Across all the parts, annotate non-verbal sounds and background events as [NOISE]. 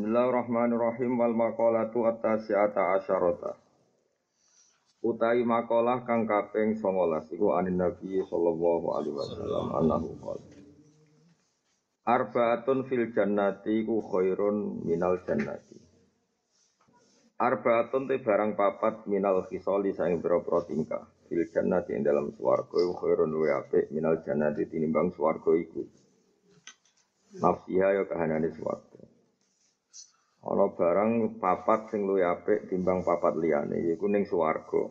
Bismillahirrahmanirrahim wal maqalatu at-tasi'ata asyarata. Utai makalah kang kaping 19 iku anin Nabi sallallahu alaihi wasallam annahu. Arbaatun fil jannati ku khairun minal jannati. Arbaatun te barang papat minal khisali saing pira-pira tingkah. Fil jannati ing dalam swarga iku khairun luwe apik minal jannati tinimbang swarga iku. Nafsiha ya kahanane swarga. Ana barang papat sing luwih apik timbang papat liyane yaiku ning swarga.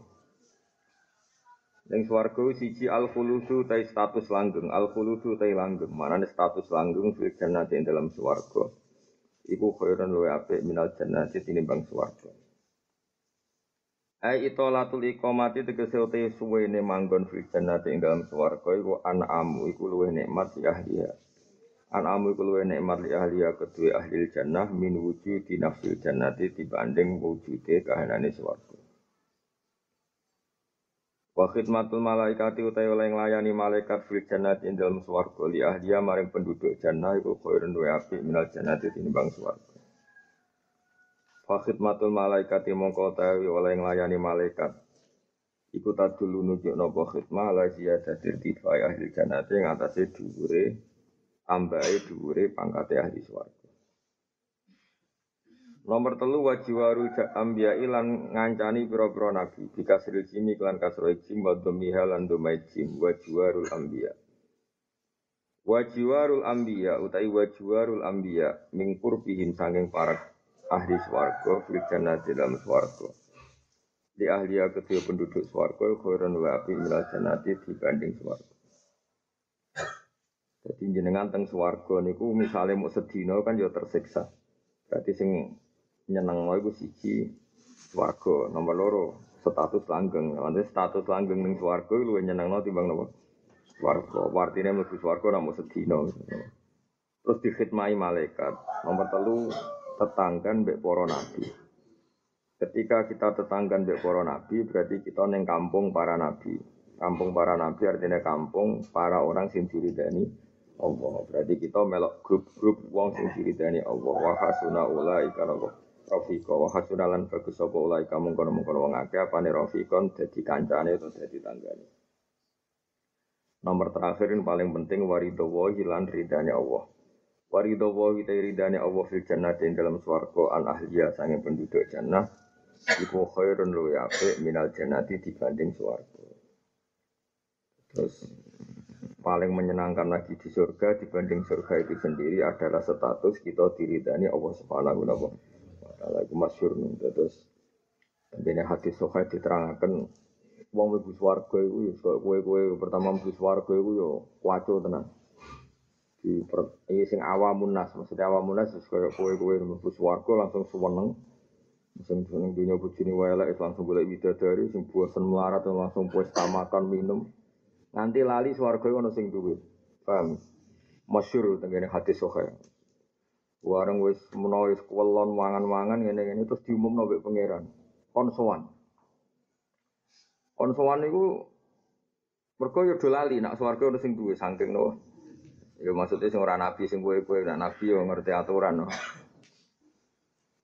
Ning swarga siji al khuludu ta status langgeng, al khuludu ta langgeng. Manane status langgeng fil jannati ing dalam swarga. Iku khairun luwih apik minal jannati tinimbang swarga. Ai itolatul iqamati tegese uti suwene manggon fil jannati ing dalam swarga iku anamu iku luwih nikmat si ahliya. Anamu iku luwih nikmat li ahliya kedue ahli jannah min wujudi nafsil jannati dibanding wujude kahanane swarga. Wa khidmatul malaikati utai oleh nglayani malaikat fil jannati ing dalam swarga li ahliya maring penduduk jannah iku khairun wa apik minal jannati tinimbang swarga. Fa khidmatul malaikati mongko tawi oleh nglayani malaikat iku tadulu nunjuk napa khidmah la ziyadatir tifai ahli jannati ing atase dhuwure tambahe dhuwure pangkate ahli swarga. Nomor telu wajiwarul ambia ilan ngancani pira-pira nabi bikasril jimi klan kasro jim wa dhamiha lan dhamai jim wajiwarul ambia. Wajiwarul ambia utai wajiwarul ambia mingkur pihim sanging para ahli swarga fil jannati dalam swarga. Di ahliya kedua penduduk swarga khairan wa api milal jannati dibanding swarga. Jadi jenengan teng swarga niku misale mau sedina kan ya tersiksa. Berarti sing nyeneng iku siji swarga, nomor loro status langgeng. Nanti status langgeng ning swarga luwih nyenengno timbang napa? Swarga. Artine mlebu swarga namung sedina. Terus dikhidmati malaikat. Nomor telu tetanggan mbek para nabi. Ketika kita tetanggan mbek para nabi berarti kita neng kampung para nabi. Kampung para nabi artinya kampung para orang sing diridani Allah. Berarti kita melok grup-grup wong sing diridani Allah. Wa hasuna ulaika rafiqa wa hasuna lan bagus sapa ulaika mungkon-mungkon wong akeh apane rafiqon dadi kancane atau dadi tanggane. Nomor terakhir yang paling penting warido wahi lan ridani Allah. Warido wahi ta ridani Allah fil jannati ing dalam swarga an ahliya sange penduduk jannah iku khairun luwi apik minal jannati dibanding swarga. Terus paling menyenangkan lagi di surga dibanding surga itu sendiri adalah status kita diridani Allah Subhanahu wa taala. Iku masyhur terus Jadi hadis sokai diterangkan wong mlebu swarga iku ya kowe-kowe pertama mlebu swarga iku ya kuwaco tenan. Di per, ini sing awamun nas, maksudnya awamun nas kaya kowe-kowe mlebu langsung seneng. Sing seneng dunia bojone wae elek langsung golek widadari sing bosen melarat langsung pesta makan minum. Nanti lali swarga ono sing duwe. Paham? Masyhur tengene hadis sahih. Wareng wis menawa wis kuwelon mangan-mangan ngene-ngene terus diumumno mbek pangeran. Kon sowan. Kon sowan niku mergo yo do lali nak swarga ono sing duwe saking no. Ya maksudnya sing ora nabi sing kowe-kowe nak nabi yo ngerti aturan no.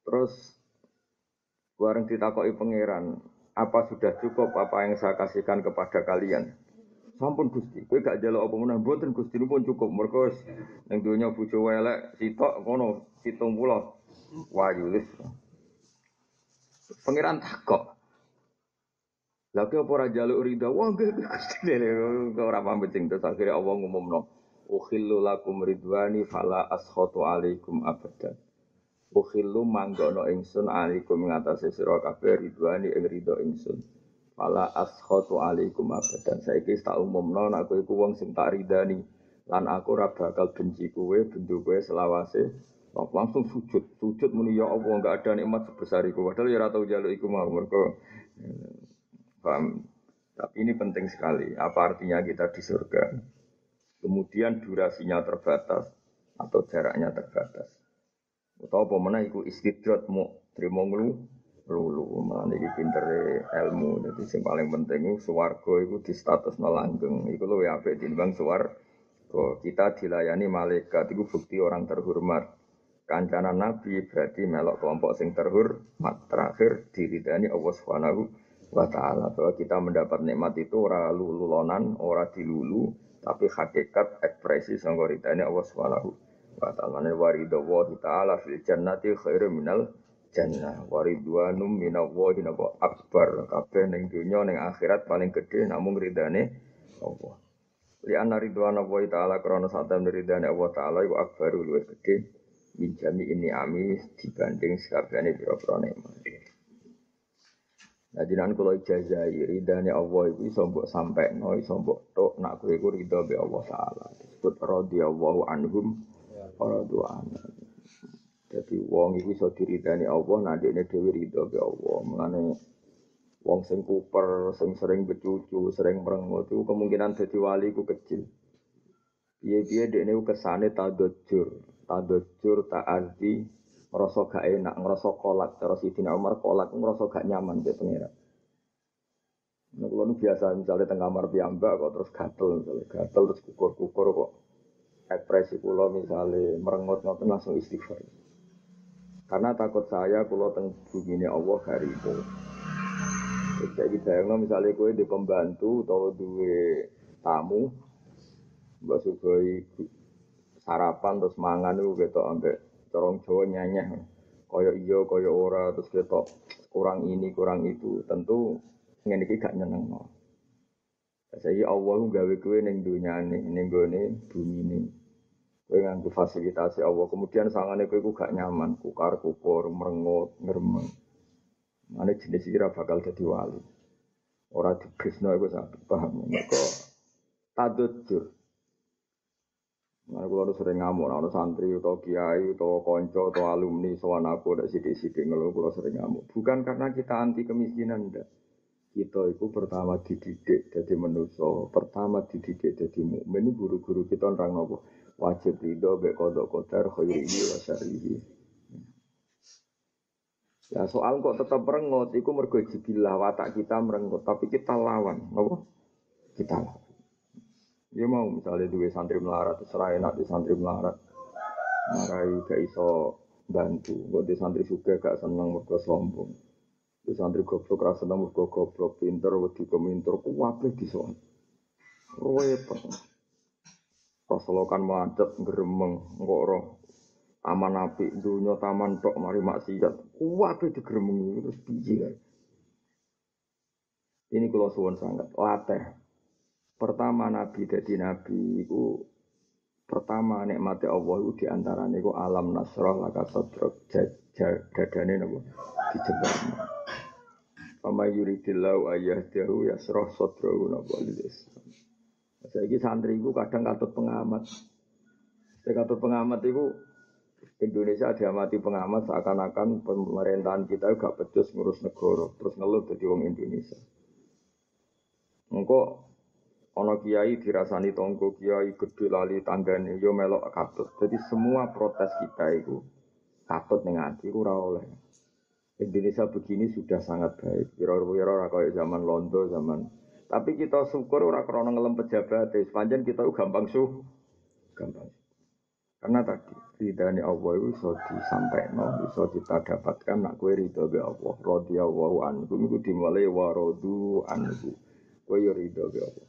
Terus wareng ditakoki pangeran, apa sudah cukup apa yang saya kasihkan kepada kalian? Sampun Gusti, kowe gak njaluk apa meneh mboten Gusti pun cukup. Mergo ning donya bojo elek sitok ngono 70 wayu wis. Pangeran takok. Lah kok ora njaluk ridha? Wah nggih Gusti ora pamit sing terus akhire Allah ngumumno. Ukhillu lakum ridwani fala askhatu alaikum abadan. Ukhillu manggono ingsun alaikum ngatasé sira ridwani ing ridho. Fala askhatu alaikum abadan. Saiki tak umumno nek kowe iku wong sing tak ridani lan aku ora bakal benci kowe bendu kowe selawase langsung sujud. Sujud muni ya Allah enggak ada nikmat sebesar iku. Padahal ya ora tau njaluk iku mau mergo paham. Tapi ini penting sekali. Apa artinya kita di surga? Kemudian durasinya terbatas atau jaraknya terbatas. Atau mana iku istidrat mu terima ngelu lulu malah iki pintere ilmu. Jadi yang paling penting itu swarga itu di status langgeng iku luwih apik tinimbang suar kita dilayani malaikat itu bukti orang terhormat. Kancanan Nabi berarti melok kelompok sing terhormat. Terakhir diridani Allah Subhanahu wa taala bahwa kita mendapat nikmat itu ora lululonan, ora dilulu, tapi hakikat ekspresi sangka ridani Allah Subhanahu wa taala. Waridho wa taala fil jannati khairu minal jannah waridwanum minallahi napa akbar kabeh ning donya ning akhirat paling gede namung ridane Allah. Li anna ridwana wa taala krana satam ridane Allah taala iku akbaru luwih gede minjami ini ami dibanding sekabehane pira-pira nikmat. Nah jinan kula ijazai ridane Allah iku iso mbok sampekno iso mbok tok nak kowe iku be Allah taala. Disebut radhiyallahu anhum wa radwan. Jadi wong iku iso diridani Allah dekne dhewe ridho be Allah. Mulane wong sing kuper, sing sering becucu, sering merengut itu kemungkinan dadi wali ku kecil. Piye-piye dekne kesane tadajur tadajur ta'adzi ngerasa gak enak, ngerasa kolak terus Sidina Umar kolak ngerasa gak nyaman di pengira. Nah, kalau biasa misalnya tengah kamar piyambak kok terus gatel misalnya gatel terus kukur-kukur kok ekspresi kulo misalnya merengut ngoten langsung istighfar. Karena takut saya kulo teng bumi Allah hari itu. Jadi bayangno misalnya kue di pembantu atau dua tamu, Mbak Sugoi sarapan terus mangan itu gitu ambek corong Jawa nyanyi koyo iyo koyo ora terus gitu kurang ini kurang itu tentu ngene iki gak nyeneng no. Saya Allah gawe dunia nih neng gone bumi nih. Kue nganggu fasilitasi Allah kemudian sangane kue gak nyaman kukar kukur merengut ngeremeng. Mana jenis kira bakal jadi wali. Orang di Krishna itu sangat paham. Mereka tadut jur. Nah, kalau sering ngamuk, nah, santri atau kiai atau konco atau alumni soal aku ada sidik-sidik ngeluh kalau sering ngamuk. Bukan karena kita anti kemiskinan, enggak. Kita itu pertama dididik jadi manusia, pertama dididik jadi mukmin. Guru-guru kita orang nopo wajib ridho be kodok kodar khairihi wa syarihi. Ya soal kok tetap merengut, itu mergo jibilah watak kita merengut, tapi kita lawan, nopo? Kita lawan. Ya mau misalnya dua santri melarat, serai enak di santri melarat, marai gak iso bantu. Gue di santri suka gak seneng mereka sombong. Di santri goblok rasa seneng mereka goblok, pinter, wedi keminter, kuwabe di sana. Repot. Rasolokan macet, geremeng, ngok roh. Taman dunia taman tok, mari maksiat. Kuwabe digeremengi, terus biji kan. Ini kalau suwon sangat, latih. Pertama Nabi jadi Nabi itu pertama nikmati Allah itu di antara itu alam nasrah laka sodrok dadane nopo dijebar. Pama yuridillahu ayah dahu yasroh sodrok nopo lilis. Saya ini santri itu kadang katut pengamat. Saya katut pengamat itu Indonesia diamati pengamat seakan-akan pemerintahan kita gak becus ngurus negara terus ngeluh jadi wong Indonesia. Engkau Ono kiai dirasani tonggo kiai gede lali tanggane yo melok katut. Jadi semua protes kita itu katut ning ati oleh. Indonesia begini sudah sangat baik. Kira-kira ora kayak zaman Londo, zaman tapi kita syukur ora krana ngelem pejabat, sepanjang kita gampang suh, gampang. Karena tadi ridhani Allah itu bisa disampaikan, bisa kita dapatkan nak kue ridho be Allah. Radiyallahu anhu itu dimulai warodu anhu. Kue yo ridho be Allah.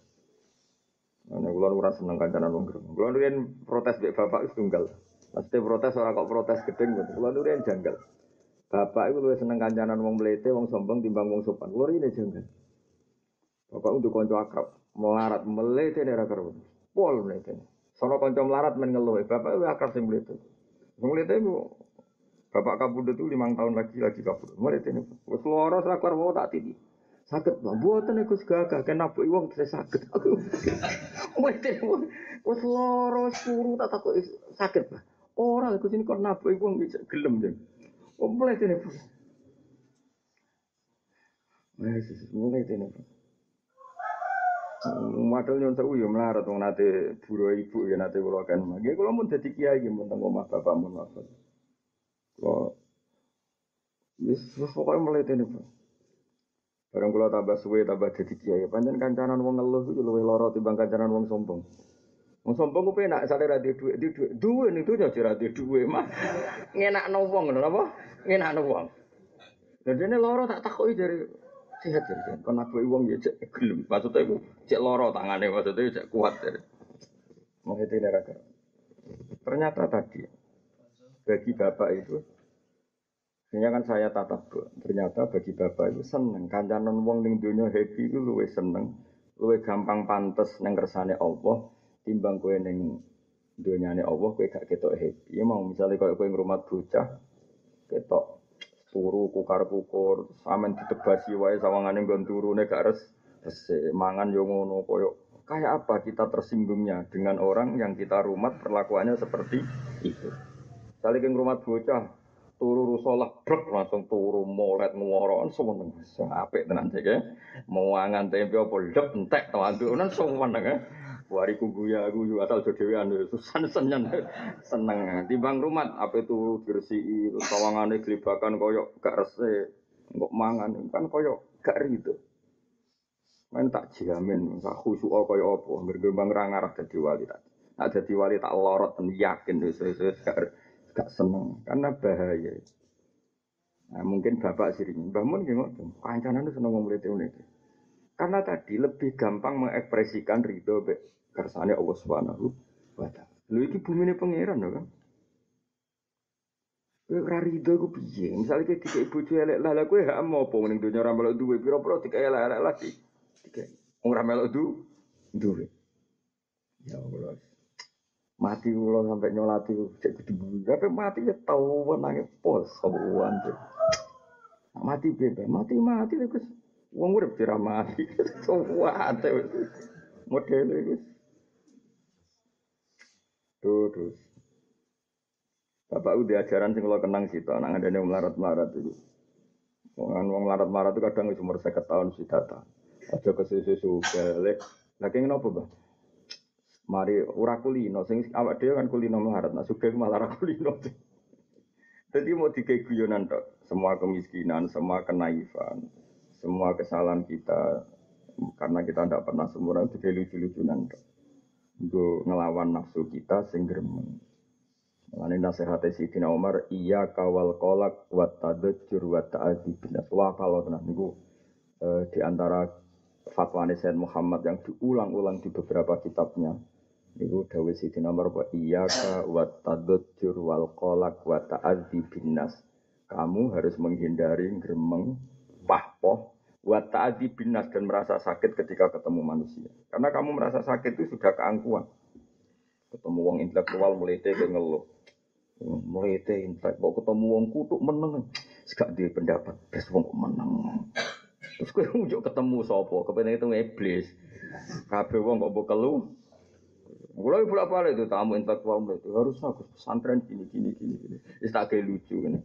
Nah, kulon ora seneng kancanan wong gremeng. Kulon riyen protes mbek bapak itu tunggal. Pasti protes ora kok protes gedeng gitu. Kulon janggal. Bapak itu luwih seneng kancanan wong mlete, wong sombong timbang wong sopan. Kulon ini janggal. Bapak untuk konco akrab, melarat melete ora karo. Pol melete. Sono konco melarat men ngeluh, bapak itu akrab sing mlete. Wong mlete itu Bapak kabudut itu limang tahun lagi lagi kabudut. Mulai ini, wes loro serakar mau tak tidi. Sakit bang, buatan aku segagah, kena bu iwang saya sakit. Aku, wes wes loro suruh tak takut sakit bang. Orang aku sini kok nabu iwang bisa gelem deh. Oh ini. Wes mulai ini bu. Madal nyon sewu ya melarat wong nate buru ibu ya nate kula kan. Nggih kula mun dadi kiai nggih mun teng omah bapak mun wafat. Kula wis wis pokoke mulai ini bu. Barang kula tambah suwe tambah dadi kiai, pancen kancanan wong ngeluh iku luwih lara timbang kancanan wong sombong. Wong sombong ku penak sale ra duwe duwe duwe ning dunya ora duwe duwe mah. Ngenakno wong ngono apa? Ngenakno wong. Lha dene lara tak takoki dari sehat jadi kon aku wong ya cek gelem. Maksudnya iku cek lara tangane maksudnya cek kuat dari. Maksudnya ini Ternyata tadi bagi bapak itu Sehingga kan saya tatap ternyata bagi bapak itu seneng kancanan wong ning dunia happy itu luwe seneng, luwe gampang pantes neng kersane Allah timbang kowe ning dunyane Allah kowe gak ketok happy. Ya mau misalnya kowe kowe ngrumat bocah ketok turu kukar kukur sampean ditebasi wae sawangane nggon turune gak res mangan yo ngono koyo. Kayak apa kita tersinggungnya dengan orang yang kita rumat perlakuannya seperti itu. Misalnya ke rumah bocah turu rusolah brek langsung turu molet ngworoan semeneng apik tenan sik mau mangan tempe apa lep entek to antunan semeneng Wariku guya guyu asal jodewean susah senyen seneng. Timbang rumah apa itu bersih itu sawangane gelibakan koyok gak rese kok mangan kan koyok gak rido. Main tak jamin tak khusyuk koyo apa bergembang ra ngarah dadi wali tak. Nak dadi wali tak lorot yakin wis wis gak gak seneng karena bahaya. Nah, mungkin bapak sering, bangun gimana? Kancanan itu seneng ngomong itu Karena tadi lebih gampang mengekspresikan ridho kersane Allah Subhanahu wa taala. Lho iki bumine pangeran lho kan. Kowe ora rido iku piye? Misale kowe dikek bojo elek lah kowe hak apa ning donya ora melok duwe pira-pira dikek elek-elek lagi. Dikek ora melok du duwe. Ya Allah. Mati kula sampai nyolati cek kudu Tapi mati ya tau wenange pos kabuan tuh. Mati bebas, mati mati terus wong urip dira mati. Suwate. [LAUGHS] Model itu. Terus. Bapak udah ajaran sing kalau kenang sih, anak ada yang melarat-melarat itu. Wong wong melarat-melarat itu kadang wis umur 50 tahun sih data. Aja ke susu balik. Lah napa, Mbah? Mari ora kulino sing awak dhewe kan kulino melarat, nah sugih malah ora kulino. Jadi mau dikai guyonan tok, semua kemiskinan, semua kenaifan, semua kesalahan kita karena kita tidak pernah sempurna itu lucu-lucunan tok gue ngelawan nafsu kita sing gremeng. Mulane nasihat Sayyidina Umar, iya kawal kolak wa tadajjur wa ta'adib. Wah kalau tenan niku eh, di antara fatwa Sayyid Muhammad yang diulang-ulang di beberapa kitabnya. Niku dawuh Sayyidina Umar wa iya wa tadajjur kolak wa ta'adib binas. Kamu harus menghindari gremeng, pahpoh, Buat taati binas dan merasa sakit ketika ketemu manusia. Karena kamu merasa sakit itu sudah keangkuhan. Ketemu wong intelektual mulai teh ngeluh. Mulai teh intelektual ketemu wong kutuk meneng. Sekak dia pendapat, bes wong meneng. Terus gue ujuk ketemu sopo, kepengen itu iblis. Kabeh wong kok bokelu. Mulai bolak balik itu tamu intelektual itu harus aku pesantren gini gini gini gini. Istilah lucu ini.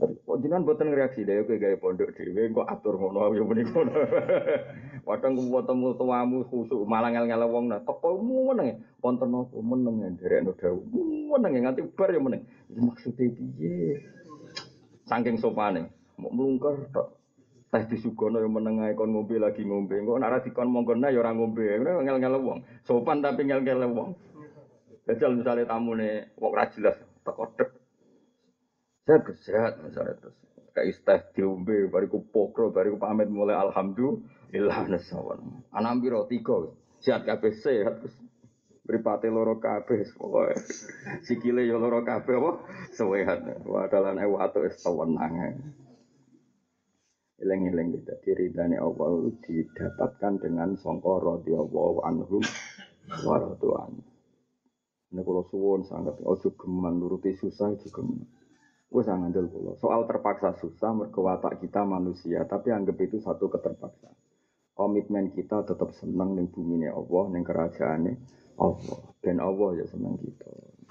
Kok jenengan boten reaksi deh kowe gawe pondok dhewe kok atur ngono ngono. [LAUGHS] Padahal ku ketemu tuamu khusuk malah ngel-ngel wong nah teko meneng wonten apa meneng nderekno dawuh. Meneng nganti bar yo meneng. Maksude piye? Saking sopane mau mlungker tok. Teh disugono yo meneng ae kon ngombe lagi ngombe. Kok nek ora dikon mongkon yo ora ngombe. Ngel-ngel wong. Sopan tapi ngel-ngel wong. Jajal misalnya tamune kok ora jelas teko Sehat sehat misalnya terus kayak isteh diombe bariku pokro bariku pamit mulai alhamdulillah nasawan anak biro tiga sehat kabeh sehat terus Beripati loro kabeh pokoke sikile yo loro kabeh apa? Sehat wadalan ewa atau es tawenang Eleng-eleng kita diri dan Allah didapatkan dengan songkor radhiyallahu anhum waratuan. Ini kalau suwon sangat. Ojo geman nuruti susah juga geman. Wes ngandel kula. Soal terpaksa susah mergo kita manusia, tapi anggap itu satu keterpaksaan. Komitmen kita tetap senang ning bumi Allah, ning kerajaane Allah. Dan Allah ya senang kita.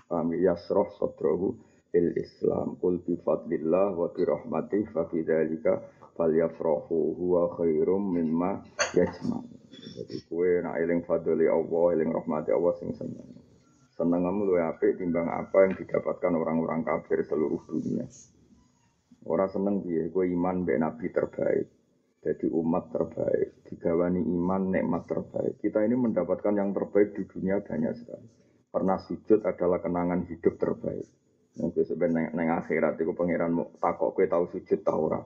Paham ya? Yasroh sadrahu il Islam kul bi fadlillah wa bi rahmatih fa fi dzalika falyafrahu huwa khairum mimma yajma. Jadi kue nak eling fadli Allah, eling rahmati Allah sing seneng. Senang kamu lu apik timbang apa yang didapatkan orang-orang kafir seluruh dunia. Orang seneng dia, gue iman be nabi terbaik. Jadi umat terbaik, digawani iman, nikmat terbaik. Kita ini mendapatkan yang terbaik di dunia banyak sekali. Pernah sujud adalah kenangan hidup terbaik. Mungkin sebenarnya neng akhirat itu pangeran mau takok kue tahu sujud tahu ora.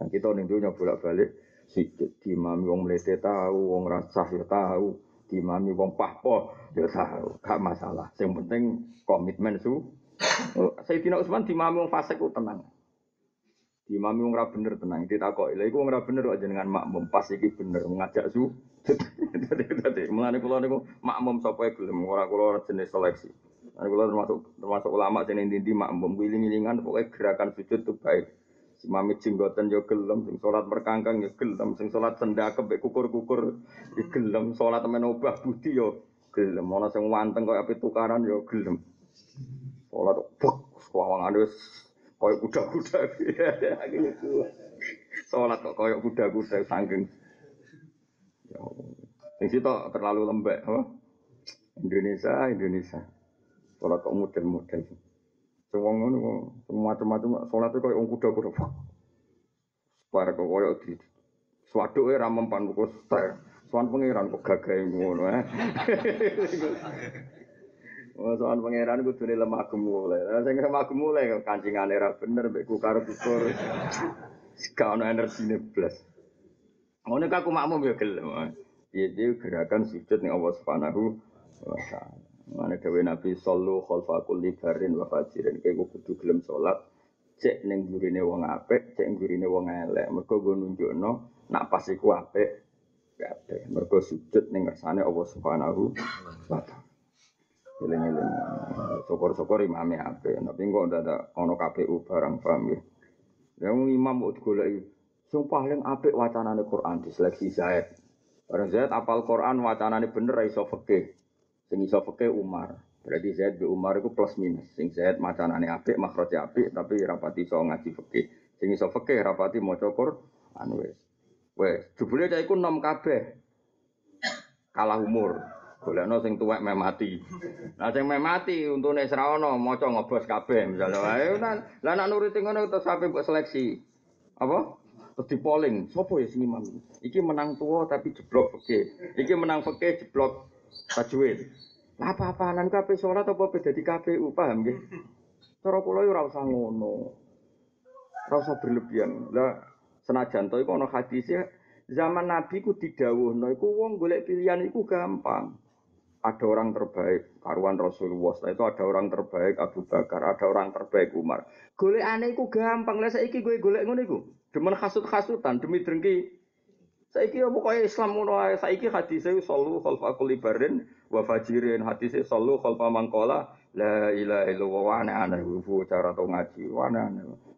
Nah kita nih dunia bolak balik sujud di mami wong melete tahu, wong rasah ya tahu, di mami wong pahpo ya tahu, gak masalah. Yang penting komitmen su. Oh, Sayyidina Utsman di mami wong fasik ku tenang. Di mami wong ora bener tenang ditakok. Lha iku wong ora bener kok jenengan makmum pas iki bener ngajak su. Dadi mulane kula niku makmum sapa gelem ora kula jenis seleksi. Nah, kula termasuk termasuk ulama sing ndi makmum wiling-wilingan pokoknya gerakan sujud itu baik. Si mami jenggoten yo gelem, sing salat merkangkang yo gelem, sing salat sendakep kukur-kukur yo gelem, salat men obah budi yo gelem. Ana sing wanteng kaya ape tukaran yo gelem. Salat bek sawangane wis koyo kuda-kuda. [LAUGHS] Salat kok koyo kuda-kuda saking. Ya. Sing sitok terlalu lembek, apa? Indonesia, Indonesia. Salat kok model-model. Semua ngono, semua macam-macam. Salat itu koyo kuda-kuda. Supaya kok koyo di Swaduk ora mempan kok Soan pangeran kok gagahe ngono eh. [LAUGHS] Oh, soal pangeran kudu lemah gemule. Lah sing lemah gemule kok kancingane ra bener mbek kukar kukur. Gak ono energine blas. Ngono aku makmum ya gelem. Iya gerakan sujud ning Allah Subhanahu wa taala. Mana dewe Nabi sallu khalfa kulli barin wa fajirin. Kayak gue kudu gelem sholat. Cek neng gurine wong apik, cek gurine wong elek. Mergo gue nunjukno nak pas iku apik. Kabeh. Mergo sujud ning ngersane Allah Subhanahu wa taala. Eling-eling. Syukur-syukur imame apik. Tapi kok ndak ono KPU barang paham ya. Yang imam mau digoleki. Sing paling apik wacanane Quran diseleksi Zaid. Orang Zaid apal Quran wacanane bener iso fikih. Sing iso fikih Umar. Berarti Zaid be Umar itu plus minus. Sing Zaid macanane apik, makroje apik, tapi rapati iso ngaji fikih. Sing iso fikih rapati maca Quran wis. Wis, jebule cah iku nom kabeh. Kalah umur. Golekno sing tuwek meh mati. Nah sing meh mati untune ora ono maca ngobos kabeh misalnya. Ayo lah nek nuruti ngono terus sampe mbok seleksi. Apa? Di polling, sopo ya sing imam? Iki menang tua tapi jeblok fikih. Iki menang fikih jeblok tajwid. Lah apa-apaanan kabeh salat apa beda di KPU paham nggih? Cara kula yo ora usah ngono. Ora usah berlebihan. Lah senajan to iku ana hadise zaman Nabi ku didhawuhno iku wong golek pilihan iku gampang. Ada orang terbaik, karuan Rasulullah. Setelah itu ada orang terbaik Abu Bakar, ada orang terbaik Umar. Golek aneh iku gampang. Lah saiki gue golek ngono iku. Demen hasut-hasutan demi drengki Saiki ya pokoknya Islam ngono ae. Saiki hadise sallu khalfa kulli barin wa fajirin. Hadise sallu khalfa mangkola la ilaha illallah wa ana ana cara to ngaji. Wa ana.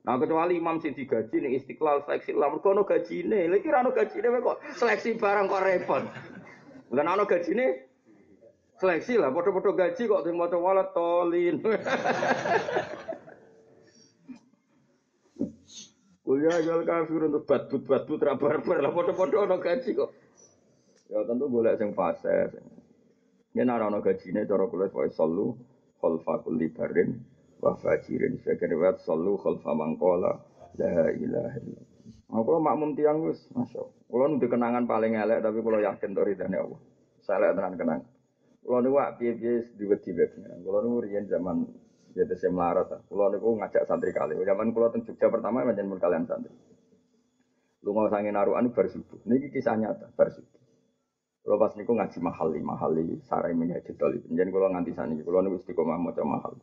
Nah kecuali imam sing digaji ning Istiqlal seleksi lah mergo ono gajine. Lha iki ora ono gajine kok seleksi barang kok repot. Lah ono gajine seleksi lah padha-padha gaji kok sing maca walat tolin. [LAUGHS] Kuliah jual kafir untuk batut rabar-bar lah foto-foto ono gaji kok. Ya tentu golek sing fase. Yen ora ono gajine cara kuliah pokoke sallu khalfa kulli barin wa fajirin. Sebagian riwayat sallu khalfa mangkola la ilaha illallah. Aku makmum tiang wis, masya Allah. Kulo nu kenangan paling elek tapi kulo yakin to ridane Allah. Saya elek tenan kenang. Kulo niku piye-piye diwedi wae. Kulo niku riyen zaman jadi saya melarat. Kulo niku ngajak santri kali. Zaman kulo teng Jogja pertama macam kalian santri. Lu mau sange naruhan bar subuh. Niki kisah nyata bar subuh. Kulo pas niku ngaji mahali mahali sarai minhajul talibin. Jadi kulo nganti saniki kulo niku istiqomah maca mahal.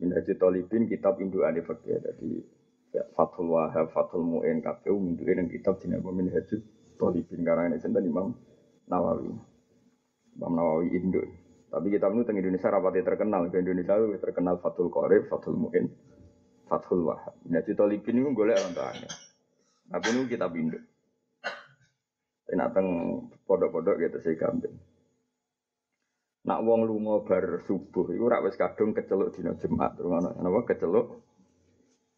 Minhajul talibin kitab induane fikih. Jadi Fathul Wahab, Fathul Mu'in, KPU, minduke yang kitab dinama Minhajul Talibin karena ini sinten Imam Nawawi. Imam Nawawi Indo. Tapi kitab itu teng Indonesia rapati terkenal. Ke Indonesia terkenal Fathul Qorib, Fathul Mu'in, Fathul Wahab. Nah, cerita Talibin itu golek orang tuanya. Tapi ini kitab Indo. Nak teng podok-podok gitu saya gampang. Nak wong lunga bar subuh iku rak wis kadung keceluk dina Jumat. Ngono, napa keceluk?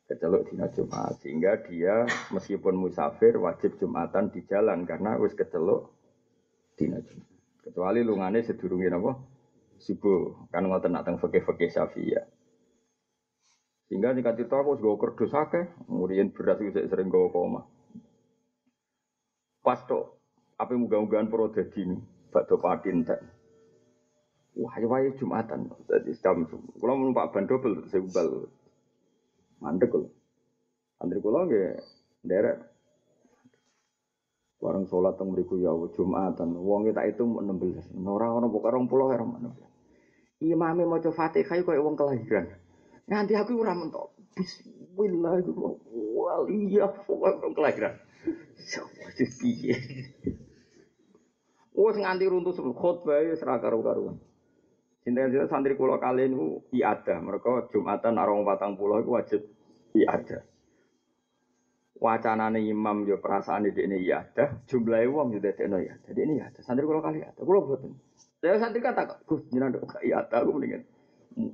Keceluk dina Jumat sehingga dia meskipun musafir wajib Jumatan di jalan karena wis keceluk dina Jumat. Kecuali lungane sedurunge napa? Subuh. Kan ngoten nak teng fikih-fikih Syafi'iyah. Sehingga nih cerita aku gue kerdus akeh, kemudian beras itu sering gue koma. Pas tok apa muga-mugaan pro dadi ini, bakdo patin tak. Wah, ya wae Jumatan. Jadi jam kalau numpak ban double saya ubal. Mandek kok. Antri kula nggih nderek Warang sholat teng mriku ya Jumatan. Wong tak itu 16. Ora ono pokoke 20 ya 16. Imame maca Fatihah koyo wong kelahiran. Nanti aku ora mentok. Bismillahirrahmanirrahim. Iya, wong kelahiran. Sopo piye? Wes nganti runtuh khotbah wis ora karo-karuan. Sinten santri kula kali niku iada. Mereka Jumatan arong patang pulau itu wajib iada. Wacanane imam yo perasaan di ini iada. Jumlahe wong yo dadekno ya. Jadi ini iada. Santri kula kali iada. Kula boten. Saya santri kata, Gus, jenengan kok iada aku mendingan.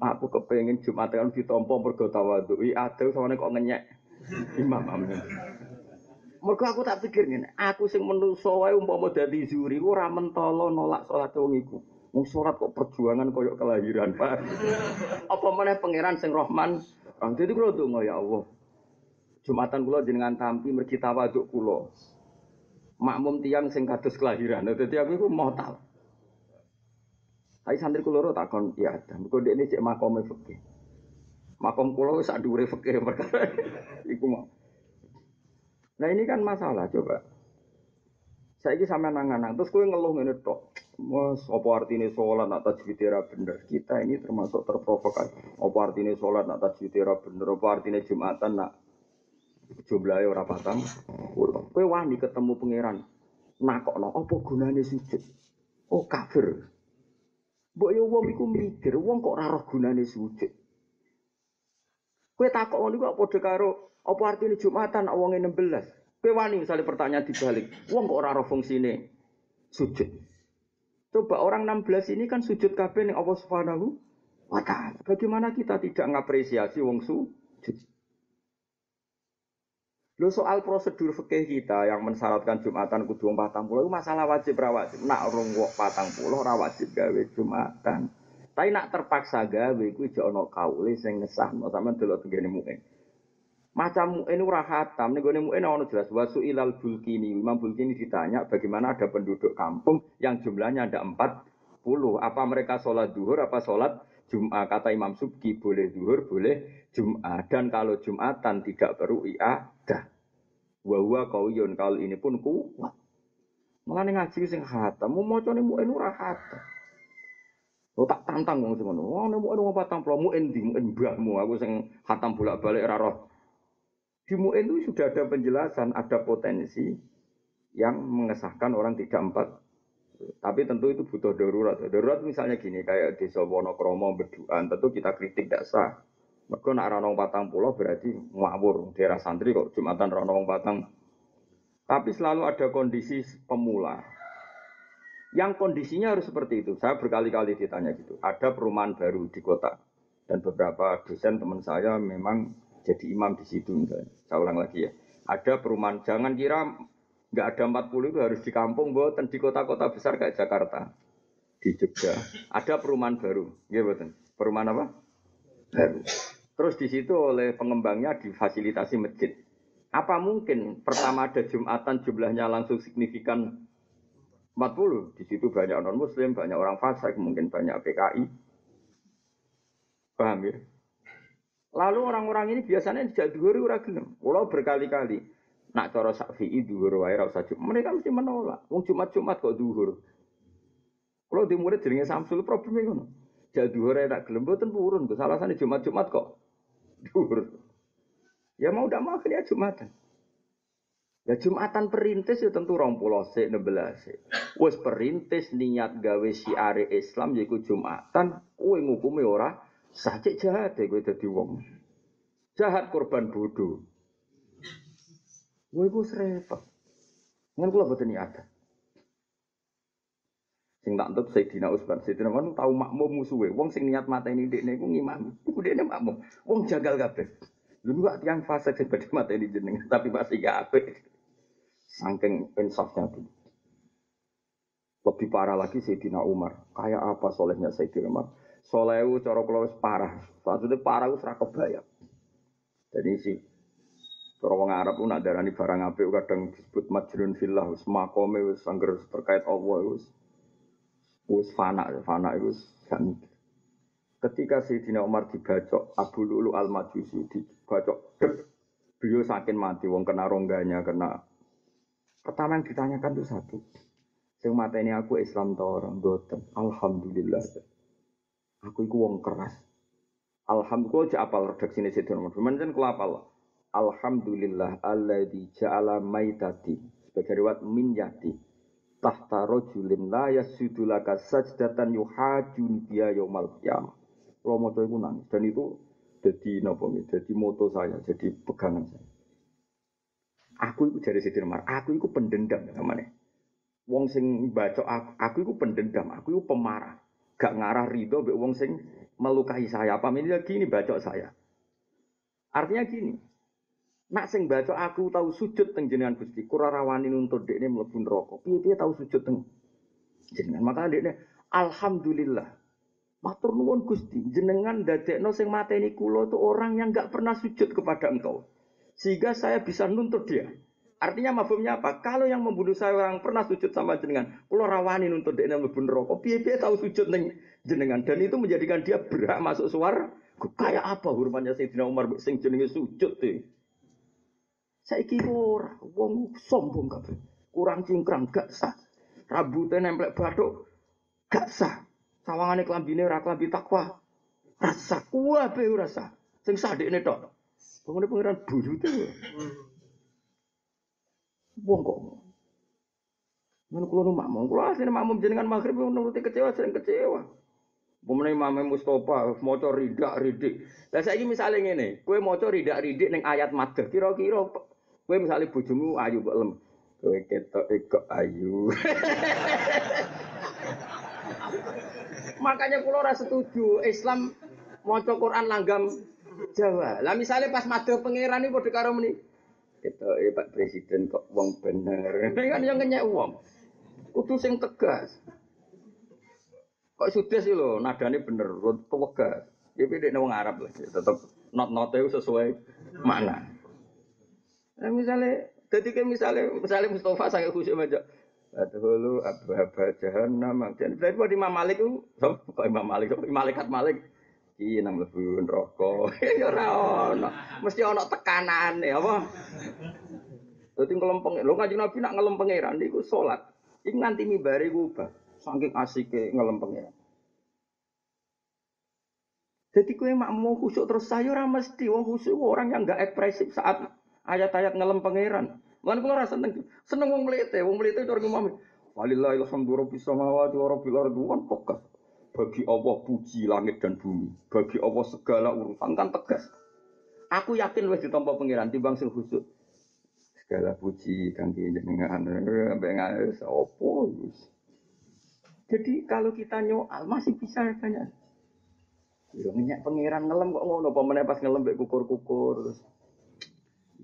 Aku kepengen Jumatan ditompo mergo tawadhu. Iada soalnya kok ngenyek. Imam amin. Mergo aku tak pikir ngene, aku sing menungso wae umpama dadi zuri ora mentolo nolak salat wong iku. Wong salat kok perjuangan koyo kelahiran, Pak. [LAUGHS] Apa meneh pangeran sing Rahman? Ah, dadi kula donga ya Allah. Jumatan kula jenengan tampi mergi tawaduk kula. Makmum tiang sing kados kelahiran. Dadi aku iku motal. Hai santri kula ora takon ya ada. Mergo dekne cek makome fikih. Makom kula wis sak dhuwure fikih perkara. [LAUGHS] Iku mau. Nah ini kan masalah coba. Saya ini sama nangan terus kue ngeluh ini tok. Mas, apa artinya sholat nak tajwidira bener? Kita ini termasuk terprovokasi. Apa artinya sholat nak tajwidira bener? Apa artinya jumatan nak jumlahnya ora patang? Kue wani ketemu pangeran. Nakok no, apa gunanya sujud? Oh kafir. Mbok yo wong iku mikir, wong kok ora roh gunane sujud. Kue takok ngono kok padha karo apa artinya Jumatan wong 16? Kowe wani misalnya pertanyaan dibalik. Wong kok ora ora fungsine sujud. Coba orang 16 ini kan sujud kabeh ning Allah Subhanahu wa taala. Bagaimana kita tidak ngapresiasi wong sujud? Lo soal prosedur fikih kita yang mensyaratkan Jumatan kudu patang pulau masalah wajib ra wajib. Nak rong patang pulau wajib gawe Jumatan. Tapi nak terpaksa gawe kuwi jek ana kaule sing ngesahno sampean delok tengene muin. Macam ini ora khatam, nih gue nemuin ono jelas wasu ilal bulkini. Imam Bulkini ditanya bagaimana ada penduduk kampung yang jumlahnya ada empat puluh. Apa mereka sholat duhur, apa sholat Jum'ah? Kata Imam Subki boleh duhur, boleh Jum'ah. Dan kalau Jum'atan tidak perlu iadah. Wahwa kauyun kalau ini pun kuat. Malah ngaji sing khatam, mau mau nih muin ora khatam. Lo tak tantang wong sing ngono. Wong nek wong patang puluh muin di muin mbahmu. Aku sing khatam bolak-balik ora roh di MUN itu sudah ada penjelasan, ada potensi yang mengesahkan orang tidak empat. Tapi tentu itu butuh darurat. Darurat misalnya gini, kayak desa Wonokromo, Beduan, tentu kita kritik tidak sah. Mereka nak ranong patang pulau berarti ngawur. Daerah santri kok Jumatan ranong patang. Tapi selalu ada kondisi pemula. Yang kondisinya harus seperti itu. Saya berkali-kali ditanya gitu. Ada perumahan baru di kota. Dan beberapa dosen teman saya memang jadi imam di situ misalnya. Saya ulang lagi ya. Ada perumahan, jangan kira nggak ada 40 itu harus di kampung, dan di kota-kota besar kayak Jakarta, di Jogja. Ada perumahan baru, ya betul. Perumahan apa? Baru. Terus di situ oleh pengembangnya difasilitasi masjid. Apa mungkin pertama ada Jumatan jumlahnya langsung signifikan 40? Di situ banyak non muslim, banyak orang fasik, mungkin banyak PKI. Paham ya? Lalu orang-orang ini biasanya tidak duhur ora gelem. Kalau berkali-kali nak cara Syafi'i duhur wae ora usah Mereka mesti menolak. Wong Jumat-Jumat kok duhur. Kalau di murid jenenge Samsul problemnya ngono. Jadi duhur ora gelem mboten purun. Kesalahan Jumat-Jumat kok duhur. Ya mau udah mau ya Jumatan. Ya Jumatan perintis ya tentu rong pulau se nebelas Wes perintis niat gawe siare Islam yaiku Jumatan, kue ngukumi ora Sakit jahat deh gue jadi wong. Jahat korban bodoh. Gue gue serempet. Ngan kula boten ada. Sing tak entut Sayyidina Utsman, Sayyidina Utsman tahu makmum musuhe. Wong sing niat mata ini dekne iku ngimami. Iku dekne makmum. Wong jagal kabeh. Lu gak tiang fase sing mata ini jeneng, tapi masih gak apik. Saking insafnya tuh. Lebih parah lagi Sayyidina Umar. Kayak apa solehnya Sayyidina Umar? Solewu cara wis parah. Maksudnya parah wis ora kebayang. Jadi si Cara wong Arab ku nak darani barang apik kadang disebut majrun fillah wis makome wis terkait Allah wis wis fana fana wis gak. Ketika Sayyidina Umar dibacok Abu Lulu Al Majusi dibacok beliau saking mati wong kena rongganya kena pertama yang ditanyakan itu satu. Sing mata ini aku Islam tau orang boten alhamdulillah. Aku iku wong keras. Alhamdulillah aja apal redaksi ini Cuman kula apal. Alhamdulillah alladzi ja'ala maitati sebagai riwayat min yati tahta rajulin la yasjudu sajdatan yuhajuni biya yaumal qiyamah. Kalau itu nangis. Dan itu jadi nopo jadi moto saya, jadi pegangan saya. Aku itu dari Siti Umar, aku itu pendendam namanya. Wong sing baca aku, aku itu pendendam, aku itu pemarah. Gak ngarah ridho be wong sing melukai saya. Apa ini lagi ini baca saya. Artinya gini, Nak sing baca aku tahu sujud teng jenengan Gusti, kura rawani nuntut dekne mlebu neraka. Piye-piye tahu sujud teng jenengan. Maka dekne alhamdulillah. Matur nuwun Gusti, jenengan dadekno sing mateni kula itu orang yang enggak pernah sujud kepada engkau. Sehingga saya bisa nuntut dia. Artinya mafhumnya apa? Kalau yang membunuh saya orang pernah sujud sama jenengan, kula rawani nuntut dekne mlebu neraka. Piye-piye tahu sujud teng jenengan dan itu menjadikan dia berhak masuk suara. Kayak apa hormatnya Sayyidina Umar sing jenenge sujud tuh. Saiki ora wong sombong kabeh. Kurang cingkrang gak sah. Rambutnya nempel bathuk gak sah. Sawangane klambine ora klambi takwa. Rasa kuwabe ora sah. Sing sadekne tok. Pengene pangeran buyute. Wong kok. Ngono kula nu makmum. Kula asline makmum jenengan maghrib nuruti kecewa sering kecewa. Pemenang Imam Mustafa maca ridak ridik. Lah saiki misale ngene, kowe maca ridak ridik ning ayat madhah, kira-kira Kowe misalnya bojomu ayu kok lem. Kowe ketok kok ayu. [LAUGHS] Makanya kula ora setuju Islam maca Quran langgam Jawa. Lah misalnya pas madhe pangeran iki padha karo meni. Ketoke Pak Presiden kok wong bener. [LAUGHS] kan yang kenyek wong. Kudu sing tegas. Kok sudah sih lo, nadanya bener, tegas. Ya beda wong Arab lah, tetap not-notnya sesuai mana. Nah, misalnya, jadi kan misalnya, misalnya Mustafa sangat khusyuk aja. Adhulu abba jahannam. Dan dari Imam Malik itu, kok Imam Malik, malaikat Malik. Iya nang lebu rokok. [LAUGHS] Ya ora ono. Mesti ono tekanane apa? Dadi ngelempeng. Lho Kanjeng Nabi nak ngelem pangeran niku salat. Iku nganti mibare ku ubah. Saking asike ngelem pangeran. Jadi kue mak mau khusyuk terus saya ora mesti wong khusyuk orang yang enggak ekspresif saat ayat-ayat ngelem pangeran. Lan kula rasa seneng. Seneng wong mlete, wong itu orang ngomong. Walillahil hamdu rabbis samawati wa rabbil ardi kan tegas. Bagi Allah puji langit dan bumi. Bagi Allah segala urusan kan tegas. Aku yakin wis ditampa pangeran timbang sing khusuk. Segala puji kangge jenengan sampai ngais opo Jadi kalau kita nyoal masih bisa banyak. Yo minyak pangeran ngelem kok ngono apa pas ngelem mek kukur-kukur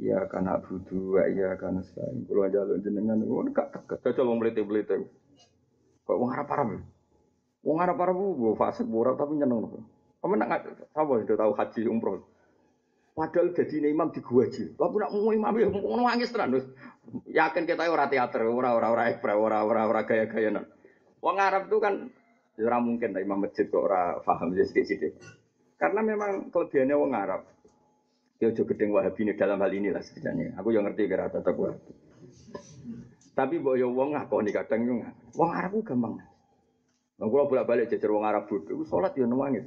Iya karena budu, iya karena sayang. Kalau aja jenengan, oh gak tegas. Jajal wong melete melete. Kok wong harap harap. Wong harap harap bu, fase borak tapi nyeneng loh. Kamu nak apa sudah tahu haji umroh. Padahal jadi imam di gua aja. Tapi nak mau imam ya mau nangis terus. Yakin kita orang teater, orang orang orang ekspres, orang orang orang gaya gaya nan. Wong Arab tuh kan ora mungkin lah imam masjid kok ora paham jadi sedikit. Karena memang kelebihannya wong Arab. Ya ojo gedeng wahabi ini dalam hal ini lah setidaknya. Aku yang ngerti kira tetap wahabi. Tapi mbok yo wong ngakoni kadang yo Wong Arab ku gampang. Wong kula bolak-balik jajar wong Arab bodoh, salat yo nangis.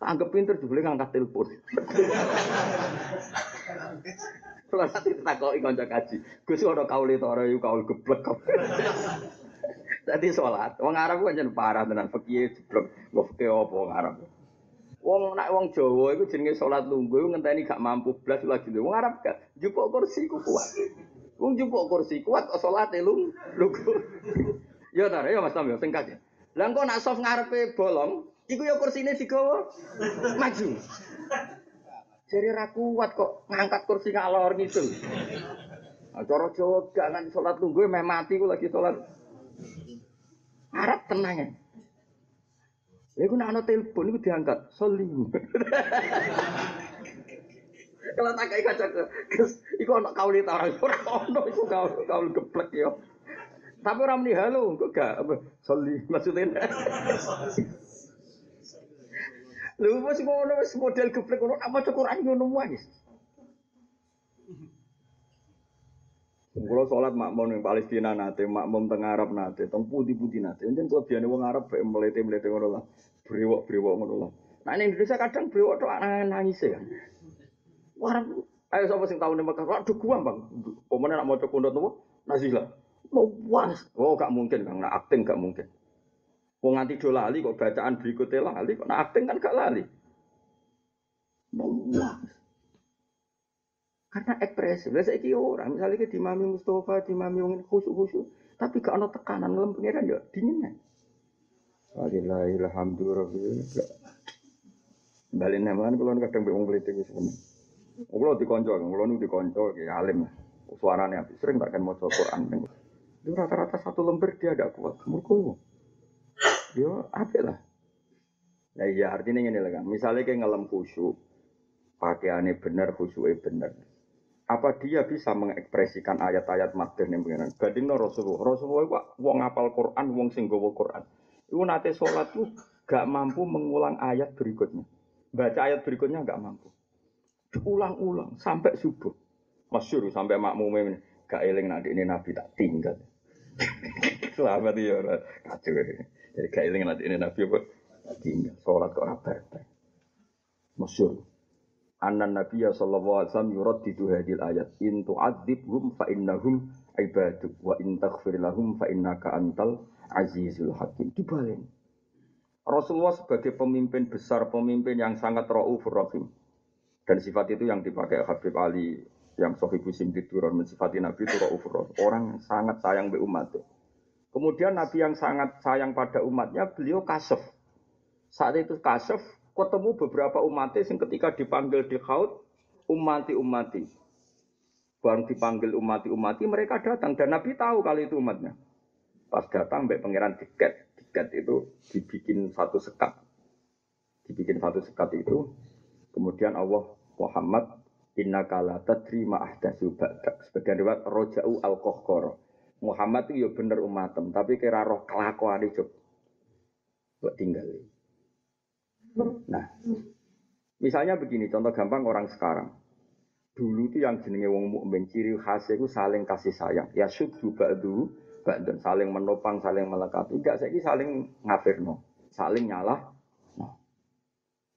Tak anggap pinter boleh ngangkat telepon. Kalau nanti tak kau kaji, gus ada kauli tora yuk kaul geblek [LAUGHS] kau. Tadi sholat, wong Arab kan jadi parah tenan, fakir jeblok, gue fakir apa wong Arab. Wong nak wong Jawa iku jenenge salat lungguh ngenteni gak mampu blas lagi. Wong Arab gak jupuk kursi ku kuat. Wong jupuk kursi kuat kok salate lung lungguh. [LAUGHS] Ya ta, ya Mas Tam ya singkat ya. Lah engko nak soft ngarepe bolong, iku ya kursine digawa maju. Jadi ra kuat kok ngangkat kursi ngalor gitu. Nah, cara Jawa gak nganti salat lungguh meh mati ku lagi salat. Arab tenang ya. Ya nek ana telepon iku diangkat, soli. Kalau tak kayak kaca ke, iku ono kauli ta orang ora ono iku kaul kaul geblek yo. Tapi orang muni halo, kok gak apa soli [LAUGHS] maksudnya. Lu wis ngono wis model geblek ngono apa cek Quran ngono wae. Kulo sholat makmum ning Palestina nate, makmum teng Arab nate, teng putih-putih nate. Jan kelebihane wong Arab bae melete-melete ngono lah. Brewok-brewok ngono lah. Nah ning Indonesia kadang brewok tok nangis ya. Warang ayo sapa sing tau ning Mekah, aduh gua Bang. Pomene nak maca kundut nopo? Nazilah. Mau was. Oh gak mungkin Kang, nak akting gak mungkin. Wong nganti do lali kok bacaan berikutnya lali, kok nak akting kan gak lali. Mau was. Karena ekspresi. Lah saiki ora, misalnya ke dimami Mustafa, dimami wong khusyuk-khusyuk, tapi gak ono tekanan ngelem pangeran ya dingin. Alhamdulillah. Balik nama kan kalau kadang bingung politik itu sebenarnya. Kalau dikonco, kalau nu dikonco, ya alim. Suaranya habis sering tak kan mau Quran. Itu rata-rata satu lembar dia ada kuat. Murku. Dia apa lah. Nah iya artinya ini lah kan. Misalnya kayak ngelem khusyuk, pakaiannya benar, khusyuknya benar apa dia bisa mengekspresikan ayat-ayat makdir yang pengiran? Banding no Rasulullah. Rasulullah itu wong ngapal Quran, wong sing gowo Quran. Itu nate sholat tuh gak mampu mengulang ayat berikutnya. Baca ayat berikutnya gak mampu. Ulang-ulang sampai subuh. Masyur sampai makmum ini. Gak eling nanti ini Nabi tak tinggal. Selamat ya kacau. Jadi gak eling nanti ini Nabi apa? Tinggal. Sholat kok rabar. Masyur anna nabiyya sallallahu alaihi wasallam yuraddidu hadil ayat in tu'adzibhum fa innahum ibadu wa in taghfir lahum fa innaka antal azizul hakim dibalik Rasulullah sebagai pemimpin besar pemimpin yang sangat raufur rahim dan sifat itu yang dipakai Habib Ali yang Sohibu Simtiduron mensifati Nabi itu rahim orang sangat sayang be umatnya. Kemudian Nabi yang sangat sayang pada umatnya beliau kasef. Saat itu kasef ketemu beberapa umat yang ketika dipanggil di khaut umati umati baru dipanggil umati umati mereka datang. Dan Nabi tahu kali itu umatnya. Pas datang baik pangeran tiket tiket itu dibikin satu sekat. Dibikin satu sekat itu. Kemudian Allah Muhammad inna kala tadri ma'ahdatsu ba'dak sebagian riwayat roja'u al -kohkor. Muhammad itu ya bener umatem tapi kira roh kelakuan itu buat tinggal Nah, misalnya begini, contoh gampang orang sekarang. Dulu itu yang jenenge wong mukmin ciri khasnya itu saling kasih sayang. Ya syudu ba'du ba'dan saling menopang, saling melengkapi. Enggak saya saling ngafirno, saling nyalah. Nah.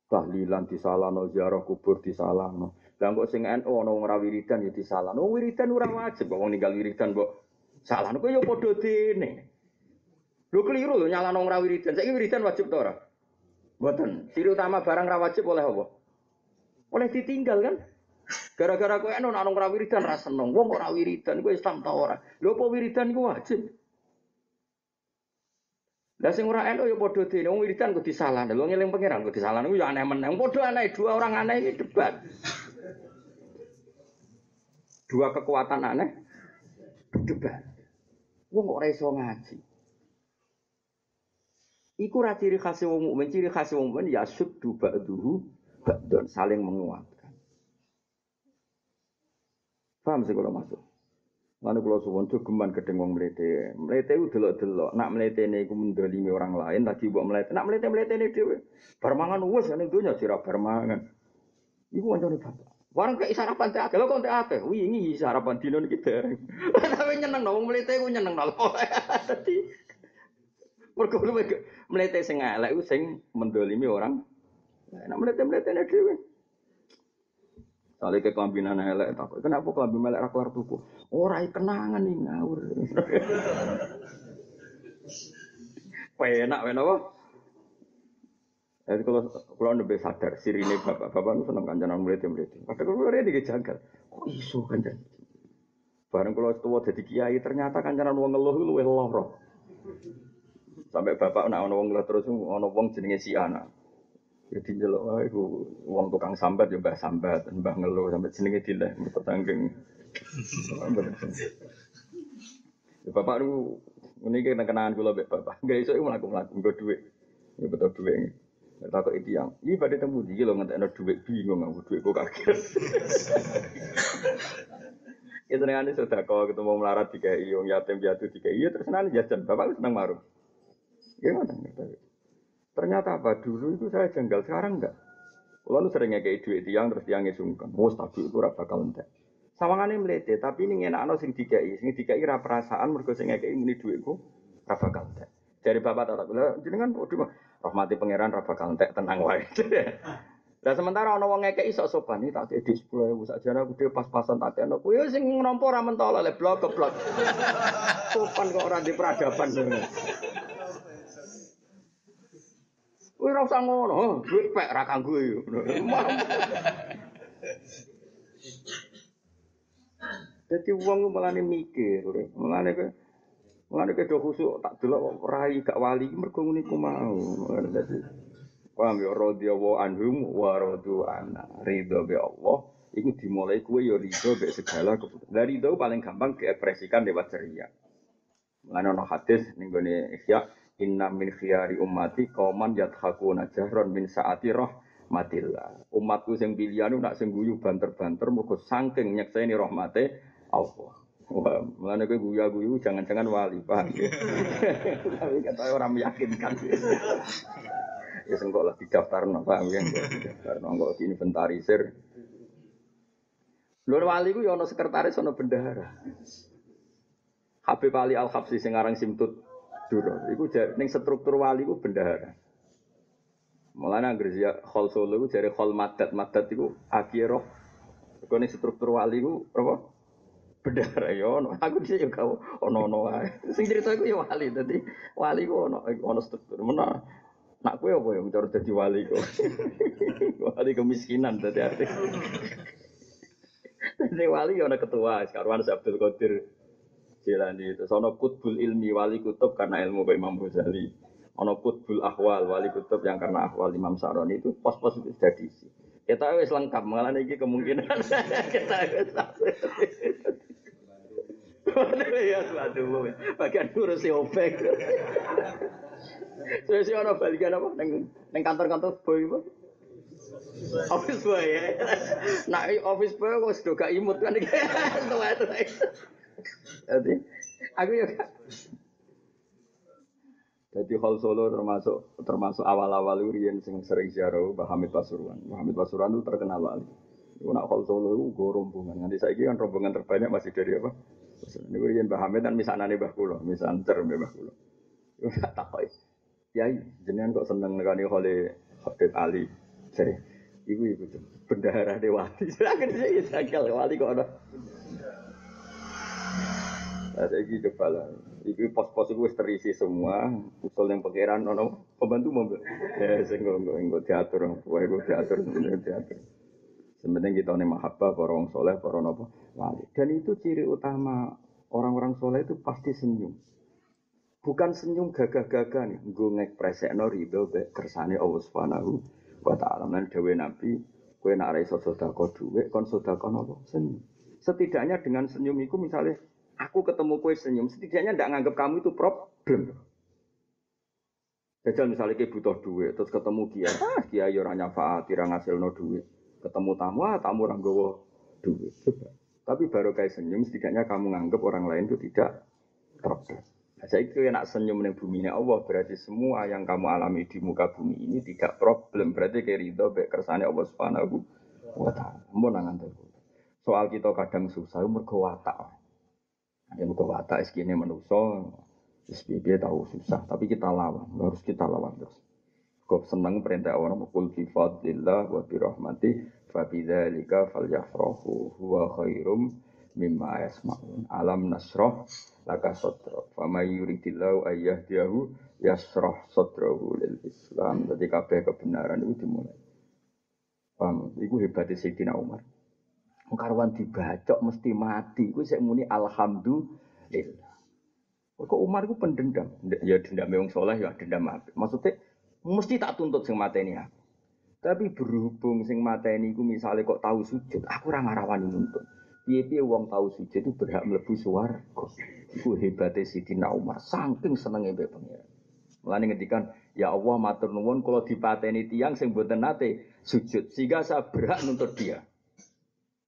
Tahlilan disalahno, ziarah kubur disalahno. Dan kok sing NU ana wong ra wiridan ya disalahno. Wiridan ora wajib kok wong ninggal wiridan kok salahno kok ya padha dene. Lho keliru lho nyalahno ora wiridan. Saiki wiridan wajib to ora? Boten. Ciri utama barang rawajib oleh apa? Oleh ditinggal kan? Gara-gara kowe eno nang ora wiridan ra seneng. Wong ora wiridan kowe Islam ta ora? Lho apa wiridan iku wajib? Lah sing ora eno ya padha dene wong wiridan kok disalahno. Lho ngeling pangeran kok disalahno ya aneh meneng. Padha aneh dua orang aneh ini debat. Dua kekuatan aneh debat. Wong kok ora iso ngaji. Iku ra ciri khas wong mukmin, ciri khas wong mukmin ya suddu ba'duhu ba'dun saling menguatkan. Paham sih kalau masuk? Lalu kalau suwon geman kedeng wong melete, melete itu delok delok. Nak melete ini aku mendolimi orang lain, lagi buat melete. Nak melete melete ini dewe. Barmangan uwes ini dunia sirap barmangan. Iku wancane bapak. Warang kayak sarapan teh akeh, lo kok teh. Wih ini sarapan dino kita. [LAUGHS] Tapi nyeneng dong, [LAUGHS] melete aku nyeneng dong. Tadi Mergo mlete sing elek iku sing mendolimi orang. Nek mlete-mlete nek dhewe. Soalnya ke kelambinan elek takut. Kenapa kelambi melek ra kelar tuku? Ora kenangan nih ngawur. [LAUGHS] Penak penak apa? Jadi kalau kalau lebih sadar, sirine bapak-bapak itu seneng kancanan murid murid. Padahal kalau dia dijagal, kok isu kancan? Barang kalau tua jadi kiai ternyata kancanan uang ngeluh lebih loro. Sampai bapak nak ono wong terus ono wong jenenge si anak. Jadi ya jelok wae iku wong tukang sambat ya mbah sambat, mbah ngeluh sampai jenenge dileh saking. Ya bapak lu ini kan kenangan kula mbek bapak. Enggak iso mlaku-mlaku nggo dhuwit. Ya betul dhuwit. Takut itu yang, ini pada temu dia lo nggak ada duit bingung aku duit kok kaget. Itu nih sudah kau ketemu melarat tiga iung yatim piatu tiga iya terus nanti jajan bapak senang maruf. Gimana? Ternyata apa dulu itu saya jenggal sekarang enggak. Kalau sering ngekei duit tiang terus tiangnya sungkan. Mus tapi itu rasa bakal entek. Sawangane mlete, tapi ini enak sing dikai, sing dikai ra perasaan mergo sing ngekei muni duitku ra bakal entek. Dari bapak tak kula jenengan podo rahmati pangeran ra bakal entek tenang wae. [LAUGHS] Sementara ana wong ngekeki sok sopan iki tak kei 10.000 sakjane aku dhewe pas-pasan tak kene. Kuwi sing nampa ora mentol le blok keblok. [LAUGHS] Sopan kok ora di peradaban. Kuwi ora usah ngono, duit pek ra kanggo yo. Jadi uang malah mikir, malah ke malah ke khusuk tak delok rai gak wali mergo ngene ku mau. Dadi Paham ya radhiyallahu anhum wa radu. Ridho be Allah iku dimulai kue ya ridho be segala keputusan. Dari ridho paling gampang diekspresikan lewat ceria. Mulane ana hadis ning gone Ihya inna min khiyari ummati qauman yadhakuna jahron min saati rahmatillah. Umatku sing pilihan nak sing guyu banter-banter mergo saking nyekseni rahmate Allah. Wah, mulane kowe guyu-guyu jangan-jangan wali, paham [LAUGHS] ya? Tapi kata orang meyakinkan ya sengkok lah didaftar no paham ya didaftar no kok diinventarisir Lur wali ku ya ana sekretaris ana bendahara. Habib Ali Al Habsi sing aran Simtut Duro, iku ning struktur wali ku bendahara. Mulane anggere ya khol solo iku jare khol madat madat iku akhirah. Kok ning struktur wali ku apa? Bendahara ya ono. Aku dhisik yo kau ono-ono wae. Sing cerita iku ya wali dadi wali ku ono ono struktur. Mana Nak kue apa ya mencari jadi wali kok. [LAUGHS] wali kemiskinan tadi arti. Jadi [LAUGHS] wali ya ketua, sekarang Abdul Qadir Jilani itu. Sono kutbul ilmi wali kutub karena ilmu Pak Imam Ghazali. Ono kutbul ahwal wali kutub yang karena ahwal Imam Saroni itu pos-pos itu sudah diisi. Kita wes lengkap, malah ini kemungkinan [LAUGHS] kita wes [LAUGHS] Ya suatu bagian ngurusi obek. [LAUGHS] Sih orang balikan apa? Neng neng kantor-kantor boy apa? Office boy ya. Nah, office boy kok sudah gak imut kan? Tua. Jadi, aku ya. Jadi hal Solo termasuk termasuk awal-awal Urian sing sering ziarah Mbah Hamid Pasuruan. Mbah Pasuruan itu terkenal wali. Itu nak hal Solo itu gue rombongan. Nanti saya kan rombongan terbanyak masih dari apa? Ini Urian Mbah kan misalnya nih Mbah misalnya ter Mbah Kulo. Itu tak tahu. Kiai, jenengan kok seneng nekani oleh Habib Ali. Saya, ibu ibu bendahara dewati. Silakan saya sakal wali kok ada. Nah, saya coba lah. Ibu pos-pos itu terisi semua. Usul yang pangeran, nono pembantu mobil. Ya, saya nggak nggak nggak diatur. Wah, gue diatur, diatur. Sebenarnya kita nih mahabbah, para orang soleh, para nopo wali. Dan itu ciri utama orang-orang soleh itu pasti senyum. Bukan senyum gagah-gagah nih, gue ngekspresekno ridho be kersane Allah Subhanahu wa taala. Lan dewe Nabi, ra iso sedekah dhuwit kon sedekah napa? Senyum. Setidaknya dengan senyum itu misalnya aku ketemu kue senyum, setidaknya ndak nganggap kamu itu problem. Jajal misalnya kayak butuh duit, terus ketemu dia, ah dia ya orang nyafaat, tidak ngasil no duit. Ketemu tamu, ah tamu orang gawa duit. Coba. Tapi baru kayak senyum, setidaknya kamu nganggap orang lain itu tidak problem. Saya itu nak senyum di bumi ini Allah berarti semua yang kamu alami di muka bumi ini tidak problem. Berarti kayak ridho baik kersane Allah Subhanahu wa taala. Mau nangan Soal kita kadang susah mergo watak. Ya mergo watak manusa wis piye tahu susah, tapi kita lawan, harus kita lawan terus. Kok seneng perintah Allah mukul fi fadlillah wa bi rahmati fa bidzalika falyafrahu huwa khairum mimma yasma'un. Alam nasrah laka sodro. Fama yuridillahu ayyahdiyahu yasroh sodrohu lil Islam. Jadi kabeh kebenaran itu dimulai. Paham? Iku hebatnya Sayyidina Umar. Karwan dibacok mesti mati. Iku saya muni alhamdulillah. Kok Umar itu pendendam? Ya dendam yang soleh ya dendam apa? Maksudnya mesti tak tuntut sing mateni aku. Tapi berhubung sing mateni iku misalnya kok tahu sujud, aku ora ngarawani nuntut. Piye-piye wong tahu sujud itu berhak mlebu swarga. Iku hebatnya Sidina Umar, saking senengnya mbek pangeran. Mulane ngendikan, ya Allah matur nuwun kula dipateni tiang sing boten nate sujud sehingga saya berhak nuntut dia.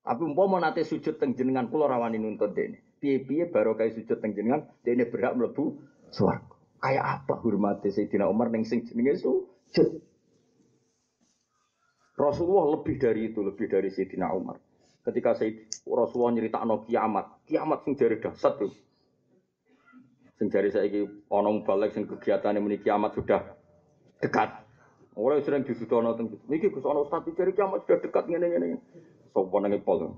Tapi umpama nate sujud teng jenengan kula rawani nuntut dene. Piye-piye baru kayak sujud teng jenengan dene berhak mlebu swarga. Kayak apa hormati Sayyidina Umar ning sing jenenge sujud. Rasulullah lebih dari itu, lebih dari Sayyidina Umar. Ketika Sayyid Rasulullah nyeritakno kiamat, kiamat sing jari dahsyat tuh. Sing jari saiki ana balik sing kegiatane muni kiamat sudah dekat. Ora sering disudono teng iki Gus ana ustaz jari kiamat sudah dekat ngene-ngene. Sopo nang pol.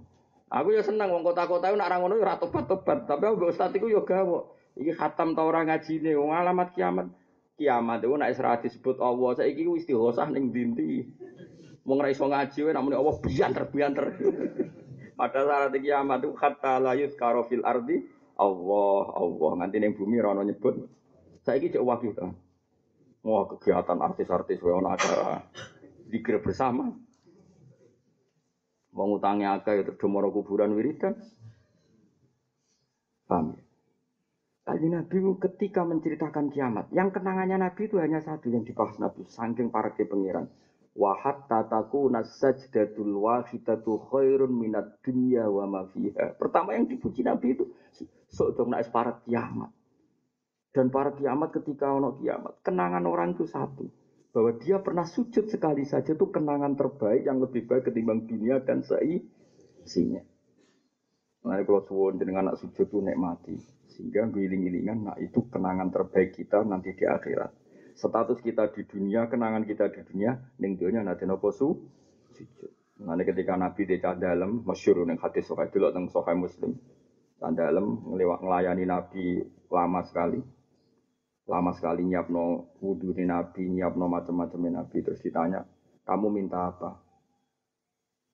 Aku ya seneng wong kota-kota nak ra ngono ya ora tobat-tobat, tapi aku ustaz iku ya gawok. Iki khatam ta ora ngajine wong alamat kiamat. Kiamat itu nek ora disebut Allah, saiki wis dighosah ning ndi Wong ra iso ngaji wae namun Allah bianter-bianter. [LAUGHS] Pada saat kiamat itu kata layut karofil ardi Allah, Allah. Nganti neng bumi rono nyebut. Saya ini cek wakil ta. Wah kegiatan artis-artis wae ono acara dikir bersama. Wong utangnya akeh ya terus kuburan wiridan. Paham ya? Kali Nabi ketika menceritakan kiamat, yang kenangannya Nabi itu hanya satu yang dibahas Nabi, sangking para pengiran. Wahat tataku nasajdatul wahidatu khairun minat dunya wa ma fiha. Pertama yang dipuji Nabi itu sok dong para kiamat. Dan para kiamat ketika ono kiamat, kenangan orang itu satu. Bahwa dia pernah sujud sekali saja itu kenangan terbaik yang lebih baik ketimbang dunia dan seisinya. Nah, kalau suwon dengan anak sujud itu nikmati. Sehingga giling-gilingan, nah itu kenangan terbaik kita nanti di akhirat status kita di dunia, kenangan kita di dunia, ning dunia nanti nopo su sujud. Nanti ketika Nabi di dalam, masyur ning hadis sokai dulu tentang sokai Muslim, dalam ngelewat ngelayani Nabi lama sekali, lama sekali no wudhu Nabi, no macam-macam Nabi, terus ditanya, kamu minta apa?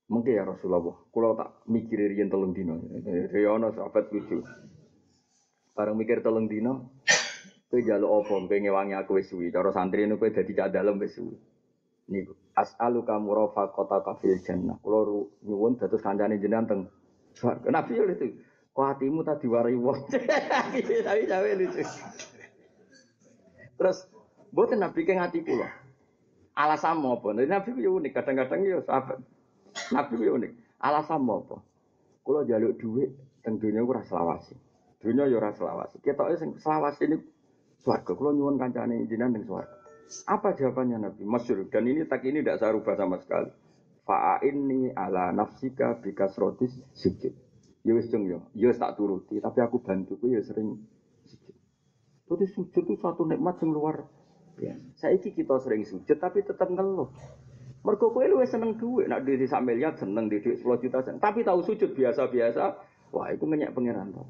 Mungkin ya Rasulullah, kalau tak mikir rian telung dino, Riyono sahabat lucu. Bareng mikir telung dino, Kowe njaluk apa kowe ngewangi aku wis. Cara santri niku kowe dadi cah dalem wis suwi. Niku as'alu kamu rafaqata kafil jannah. Kula nyuwun dados kancane jenengan teng. Nabi itu. Kok hatimu tak diwarai wong. [LAUGHS] Tapi cawe lucu. Terus mboten Nabi ke ngati kula. Alasan apa? Nabi yo unik, kadang-kadang yo sahabat. Nabi yo unik. Alasan apa? Kula jaluk dhuwit teng donya ora selawasi. Dunia yo ora selawasi. Ketoke sing selawasi niku Suarga, kalau nyuwun kancane jinan dengan suarga. Apa jawabannya Nabi? Masyur. Dan ini tak ini tidak saya rubah sama sekali. Fa'inni ala nafsika bikas rotis sujud. Ya wis cung yo, ya tak turuti, tapi aku bantu ya sering. Jadi sujud itu suatu nikmat yang luar biasa. Saiki kita sering sujud tapi tetap ngeluh. Mergo kowe luwih seneng duit, nak di sak miliar seneng di duit 10 juta seneng. Tapi tahu sujud biasa-biasa, wah itu ngenyek pangeran to.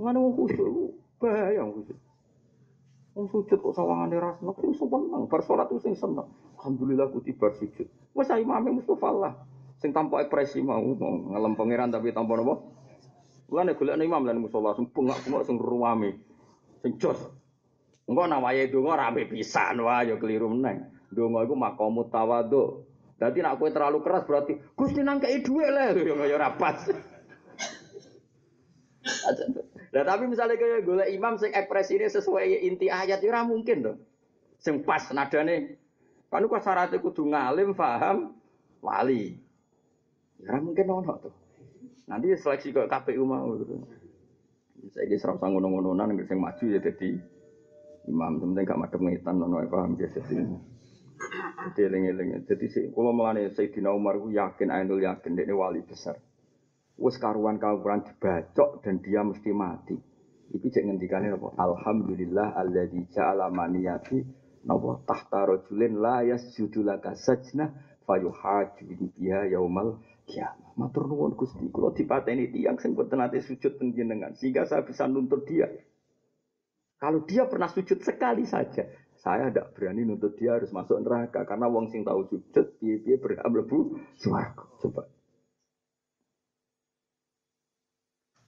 Ngono wong khusyuk, bahaya wong khusyuk. Wong sujud kok sawangane ras seneng, sing seneng, bar salat sing seneng. Alhamdulillah ku tiba sujud. Wes imame Mustofa lah. Sing tanpa ekspresi mau mau ngelem pangeran tapi tanpa napa? Mulane golek imam lan musola sing bengak-bengak sing ruwame. Sing jos. Engko nang wayahe donga rame pisan wah ya keliru meneng. Donga iku maqamut tawadhu. Dadi nek kowe terlalu keras berarti Gusti nang kei dhuwit le ya ora pas. [LAUGHS] Nah tapi misalnya kayak gue imam sing ekspresi ini sesuai inti ayat ya mungkin dong. Sing pas nadane. Kan kok syaratnya kudu ngalim, paham, wali. Ya mungkin ono tuh. Nanti seleksi ke KPU mau gitu. Saya ini serap sanggup ngono-ngononan nggak sing maju ya jadi imam sebenarnya gak madem ngitan nono paham ya jadi. Jadi eling-eling. Jadi sih kalau melane Sayyidina Umar ku yakin Ainul yakin dia wali besar wis karuan karuan dibacok dan dia mesti mati. Iki cek ngendikane apa? Alhamdulillah alladzi ja'ala maniyati napa tahta rajulin la yasjudu laka sajna fayuhaju biha yaumal kiamah. Matur nuwun Gusti, kula dipateni tiyang sing boten nate sujud teng jenengan sehingga saya bisa nuntut dia. Kalau dia pernah sujud sekali saja, saya tidak berani nuntut dia harus masuk neraka karena wong sing tahu sujud piye-piye berhak mlebu swarga. Coba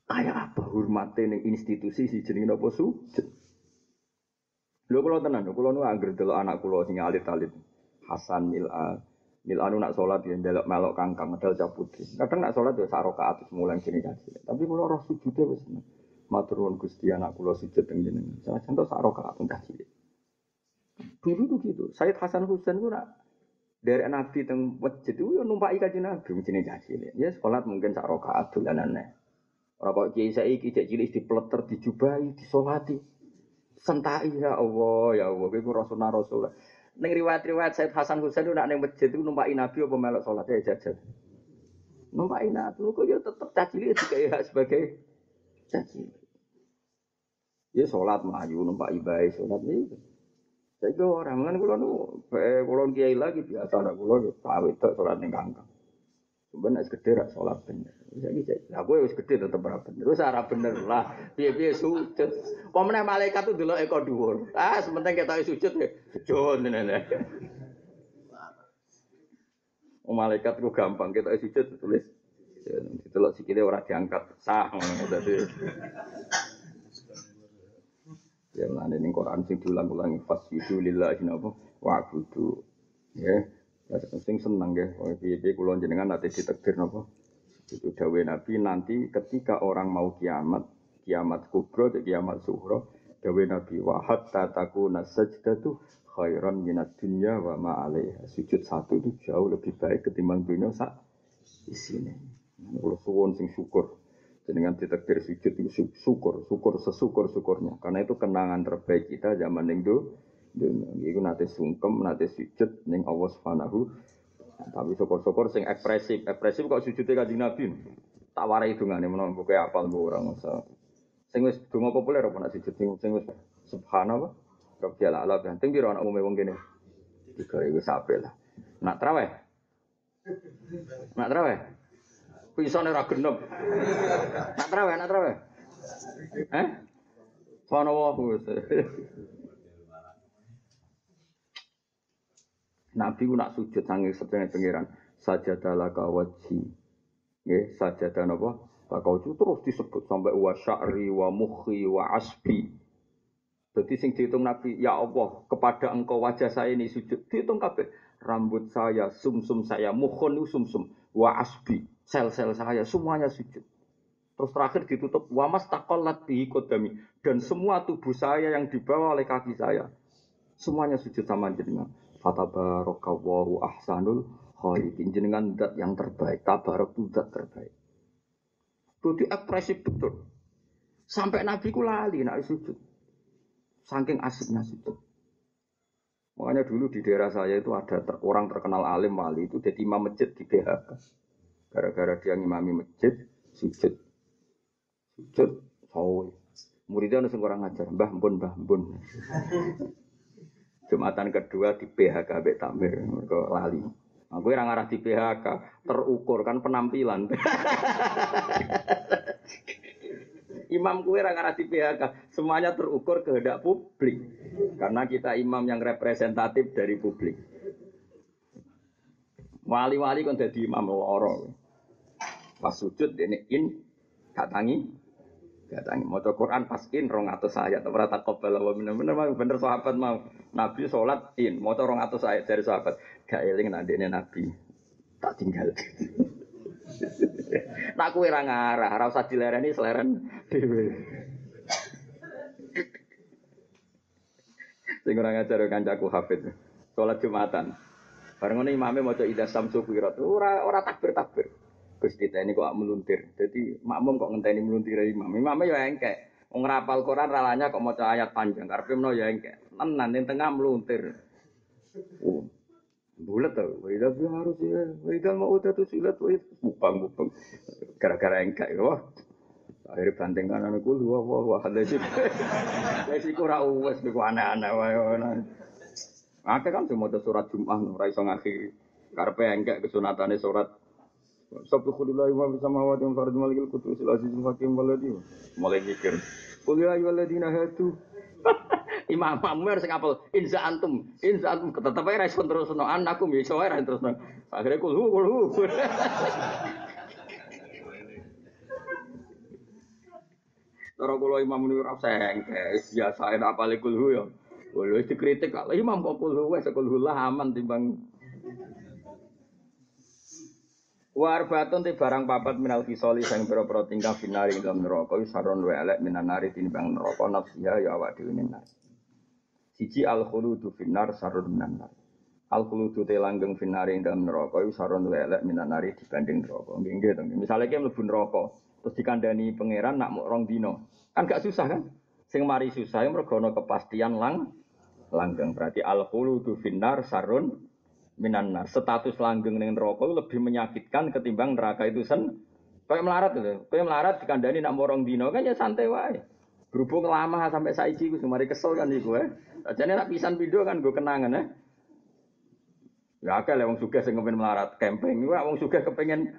Kayak apa hormatnya ning institusi si jenenge napa sujud. Lho kula tenan, kula nu anggere delok anak kula sing alit-alit. Hasan Mil'a. Mil'a nu nak salat ya ndelok melok kangkang medal cabut. Kadang nak salat ya sak rakaat mulai kene kaji. Tapi kula roh sujude wis Matur nuwun Gusti anak kula sujud teng jenengan. Salah contoh sak rakaat kaji. Dulu tuh gitu. Said Hasan Husain itu nak dari Nabi teng masjid itu ya numpak kaji Nabi mungkin caci Ya sekolah mungkin sak rakaat dolanane. Ora kok kiai saiki cek cilik dipleter, dijubahi, disolati. Sentai ya Allah, ya Allah, kowe rasulullah Ning riwayat-riwayat Said Hasan Husain nak ning masjid itu numpaki Nabi apa melok salat ya jajan. Numpaki Nabi kok ya tetep caci juga sebagai caci. Ya sholat melayu numpak ibai sholat itu. Saya orang kan kalau nu, kalau kiai lagi biasa ada kalau pawit tak sholat nih kangkang. Sebenarnya gede rak sholat bener. Jadi saya, aku harus gede tetap berapa bener. Terus arah bener lah. Biar biar sujud. Pemenang malaikat tuh dulu ekor dua. Ah sementing kita sujud ya. Sujud nih Oh, malaikat itu gampang kita sujud tulis. Itu loh sikile orang diangkat sah. Jadi Ya mana ning Quran sing diulang-ulang fasjudu lillahi napa wa'budu. Ya. Ya sing seneng ya. Oh piye-piye kula jenengan nanti ditakdir napa. Itu dawuh Nabi nanti ketika orang mau kiamat, kiamat kubro, kiamat suhro, dawuh Nabi wa hatta takuna sajdatu khairan minat dunya wa ma alaiha. Sujud satu itu jauh lebih baik ketimbang dunia sak isine. Kulo suwon sing syukur dengan ditakdir sujud itu syukur, syukur sesyukur syukurnya. Karena itu kenangan terbaik kita zaman itu. Itu nanti sungkem, nanti sujud neng Allah Subhanahu. Tapi syukur-syukur sing ekspresif, ekspresif kok sujudnya kaji Nabi. Tak warai nih, menurut buku apal bu orang masa. Sing wis donga populer apa nak sujud sing sing wis subhanallah. Rabbil alamin. Penting biro anak umum wong kene. Tiga iku sape lah. Nak traweh. Nak traweh. Pisane ora genep. Nak trawe, nak trawe. Eh? Sono Nabi ku nak sujud sange sedene pangeran. Sajadah ka wajhi. Nggih, sajadah napa? Bakau itu terus disebut sampai wa sya'ri wa mukhi wa asbi. Jadi sing dihitung Nabi, ya Allah, kepada engkau wajah saya ini sujud. Dihitung kabeh. Rambut saya, sumsum -sum saya, mukhon sumsum, -sum, wa asbi sel-sel saya semuanya sujud. Terus terakhir ditutup wamas takolat bihi kodami dan semua tubuh saya yang dibawa oleh kaki saya semuanya sujud sama jenengan. Fatabarakallahu ahsanul khaliqin jenengan dat yang terbaik. Tabarak itu dat terbaik. Itu ekspresif betul. Sampai Nabi ku lali nak sujud. Saking asiknya sujud. Makanya dulu di daerah saya itu ada ter orang terkenal alim wali itu jadi imam masjid di BHK. Gara-gara dia ngimami masjid, sujud. Sujud, sawi. Muridnya ada kurang ajar, mbah mbun, mbah mbun. Jumatan kedua di PHK Bek Tamir, mereka lali. Aku yang ngarah di PHK, terukur kan penampilan. [LAUGHS] imam kue ngarah di PHK, semuanya terukur kehendak publik. Karena kita imam yang representatif dari publik. Wali-wali kan jadi imam loro. Pas sujud ini in katangi katangi maca Quran pas in rong atus ayat. Ora takobal wa bener bener bener sahabat mau. Nabi sholat in maca rong atus ayat dari sahabat. Gak eling nak dene Nabi. Tak tinggal. [LAUGHS] Nak kue ra ngarah ora usah dilereni seleren dhewe. [LAUGHS] Sing ngajar kancaku Hafid. Sholat Jumatan. Bareng ngono imame maca ida samsu kuwirat. Ora ora takbir-takbir. Gus ini kok meluntir. Jadi makmum kok ngenteni meluntir imam. Imamnya ya engkek. Wong rapal Quran ralanya kok maca ayat panjang. Karepe menawa ya engkek. Tenan ning tengah meluntir. Oh. Bulat tau, dia harus ya, Waidah mau udah tuh silat, Waidah bupang bupang, gara-gara engkak ya, wah. Akhirnya banting kanan aku, wah wah wah, ada sih, ada sih kurang uas, aneh-aneh, wah, Akeh kan cuma surat Jum'ah, ora iso ngakhiri. Karpe enggak kesunatane surat Sabtu khulillahi wa bisa mawati yang farad malikil kutu sil azizul hakim waladi. Mulai mikir. Qul ya ayyuhalladzina hadu. [LAUGHS] Imam Amr sing apel inza antum, inza antum tetep ae respon terus no anakku ya iso ae terus no. Akhire kul hu kul hu. [LAUGHS] Cara kula Imam Munir ora sengke, biasa enak apal kul hu ya. Boleh dikritik kalau imam kok kulhu wes kulhu lah aman timbang Warbatun ti barang papat minal kisoli sang pira-pira tingkah finari dalam neraka saron wa elek minan nari tinimbang neraka nafsiha ya awak dhewe nari. Siji al khuludu finnar sarun minan nar. Al khuludu te langgeng finnar ing dalam neraka iku sarun elek minan nari dibanding neraka. Nggih nggih to. Misale ki mlebu neraka terus dikandani pangeran nak mau rong dino. Kan gak susah kan? Sing mari susah ya mergo ana kepastian lang langgeng. Berarti al khuludu finnar sarun minan nar. Status langgeng ning neraka lebih menyakitkan ketimbang neraka itu sen. Kayak melarat gitu. Kayak melarat dikandani nak mau rong dino kan ya santai wae. Berhubung lama sampai saiki gue mari kesel kan iku eh. Jadi nak pisan video kan gue kenangan ya. Ya akeh wong sugih sing melarat camping, iku wong sugih kepengen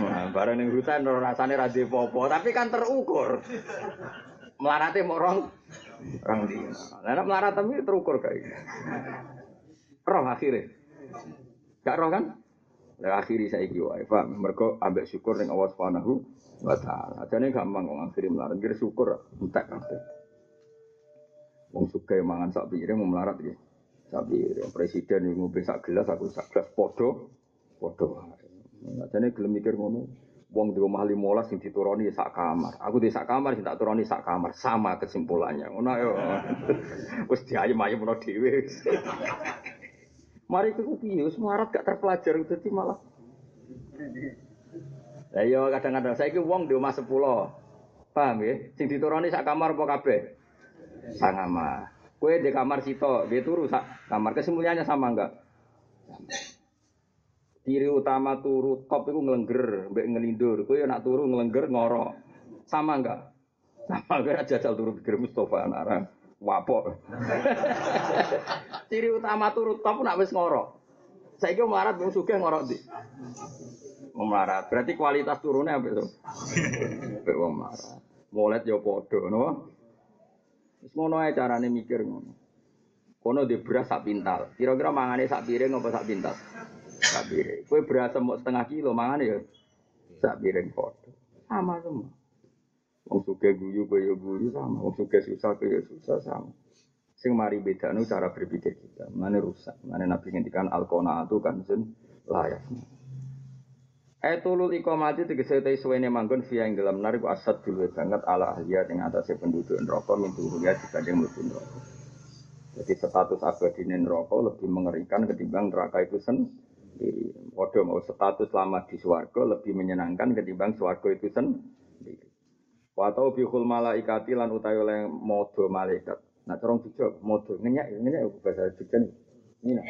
nah, bareng ning hutan rasane ra popo, tapi kan terukur. Melarate mau rong rong dina. Lah melarat tapi terukur kayak. Roh akhirnya. Gak roh kan? Lah akhiri saiki wae, paham? Mergo ambek syukur ning Allah Subhanahu wa taala. Jane gampang wong akhiri melarat, kira syukur entek kabeh. Wong sugih mangan sak piring mau melarat iki. Tapi presiden yang ngombe sak gelas aku sak gelas podo podo. Jadi gelem mikir ngono. Wong di rumah lima sing dituruni sak kamar. Aku di sak kamar sing tak turuni sak kamar. Sama kesimpulannya. Ngono yo. [LAUGHS] Wis diayem-ayem ono dhewe. [LAUGHS] Mari ku piye wis marat gak terpelajar dadi malah. Lah yo kadang-kadang saiki wong di rumah 10. Paham ya? Sing dituruni sak kamar apa kabeh? Sak kamar. Kue di kamar sito, dia turu sak kamar. Kesimpulannya sama enggak? Ciri utama turu top itu ngelengger, mbek ngelindur. Kue nak turu ngelengger ngoro. Sama enggak? Sama enggak jajal turu pikir Mustafa Anara. Wapo. [LAUGHS] Ciri utama turu top nak wis ngoro. Saya kira melarat belum suka ngorok di. Melarat. Berarti kualitas turunnya apa itu? [LAUGHS] Wong melarat. Molet yo podo, no? Wis ngono ae carane mikir ngono. Kono di beras sak pintal. Kira-kira mangane sak piring apa sak pintal? Sak piring. Kowe beras semut setengah kilo mangane ya sak piring padha. Sama semua. Wong suge guyu yo guyu sama, wong suge susah yo susah sama. Sing mari bedane cara berpikir kita. Mana rusak. Mana Nabi ngendikan al-qanaatu kan sun layak. Etulul ikomati tegese te suwene manggon via ing dalam narik asad dulu banget ala ahliya ing atase penduduk neraka mintu ya dibanding mlebu neraka. Jadi status abadi neraka lebih mengerikan ketimbang neraka itu sendiri. Waduh mau status lama di swarga lebih menyenangkan ketimbang swarga itu sendiri. Watau bihul malaikati lan utawi oleh modo malaikat. Nah corong dijawab modo ngenyak ngenyak bahasa Jogja nih. Mina.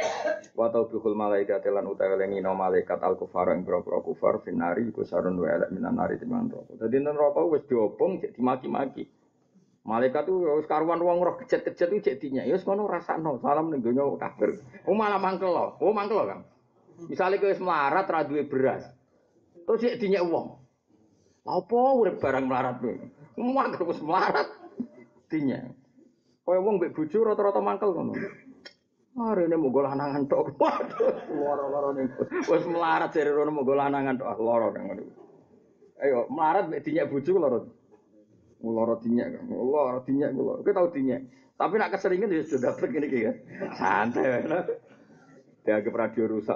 Wa tau bihul malaikat lan utawi lengino malaikat al kufar ing boro-boro kufar finari iku sarun wa elek minan nari timbang neraka. Dadi neraka wis diobong cek dimaki-maki. Malaikat tuh wis karuan wong roh kejet-kejet tuh cek dinya. Ya wis kono rasakno salam ning donya kafir. Oh malah mangkel lo. Oh mangkel lo kan. Misalnya wis melarat ra duwe beras. Terus cek dinya wong. Apa urip barang melarat kowe? Mangkel wis melarat dinya. Kaya wong mbek bojo rata-rata mangkel ngono. Hari ini mau lanangan tok. [LAUGHS] Loro-loro nih. Wes melarat dari rono mau lanangan tok. Loro nang ngono. Ayo, melarat mek dinyak bojo loro. Loro dinyak kan. Loro dinyak loro. Kita tahu dinyak. Tapi nak keseringan ya sudah dapet gini ya. Santai nah. Dia ke radio rusak.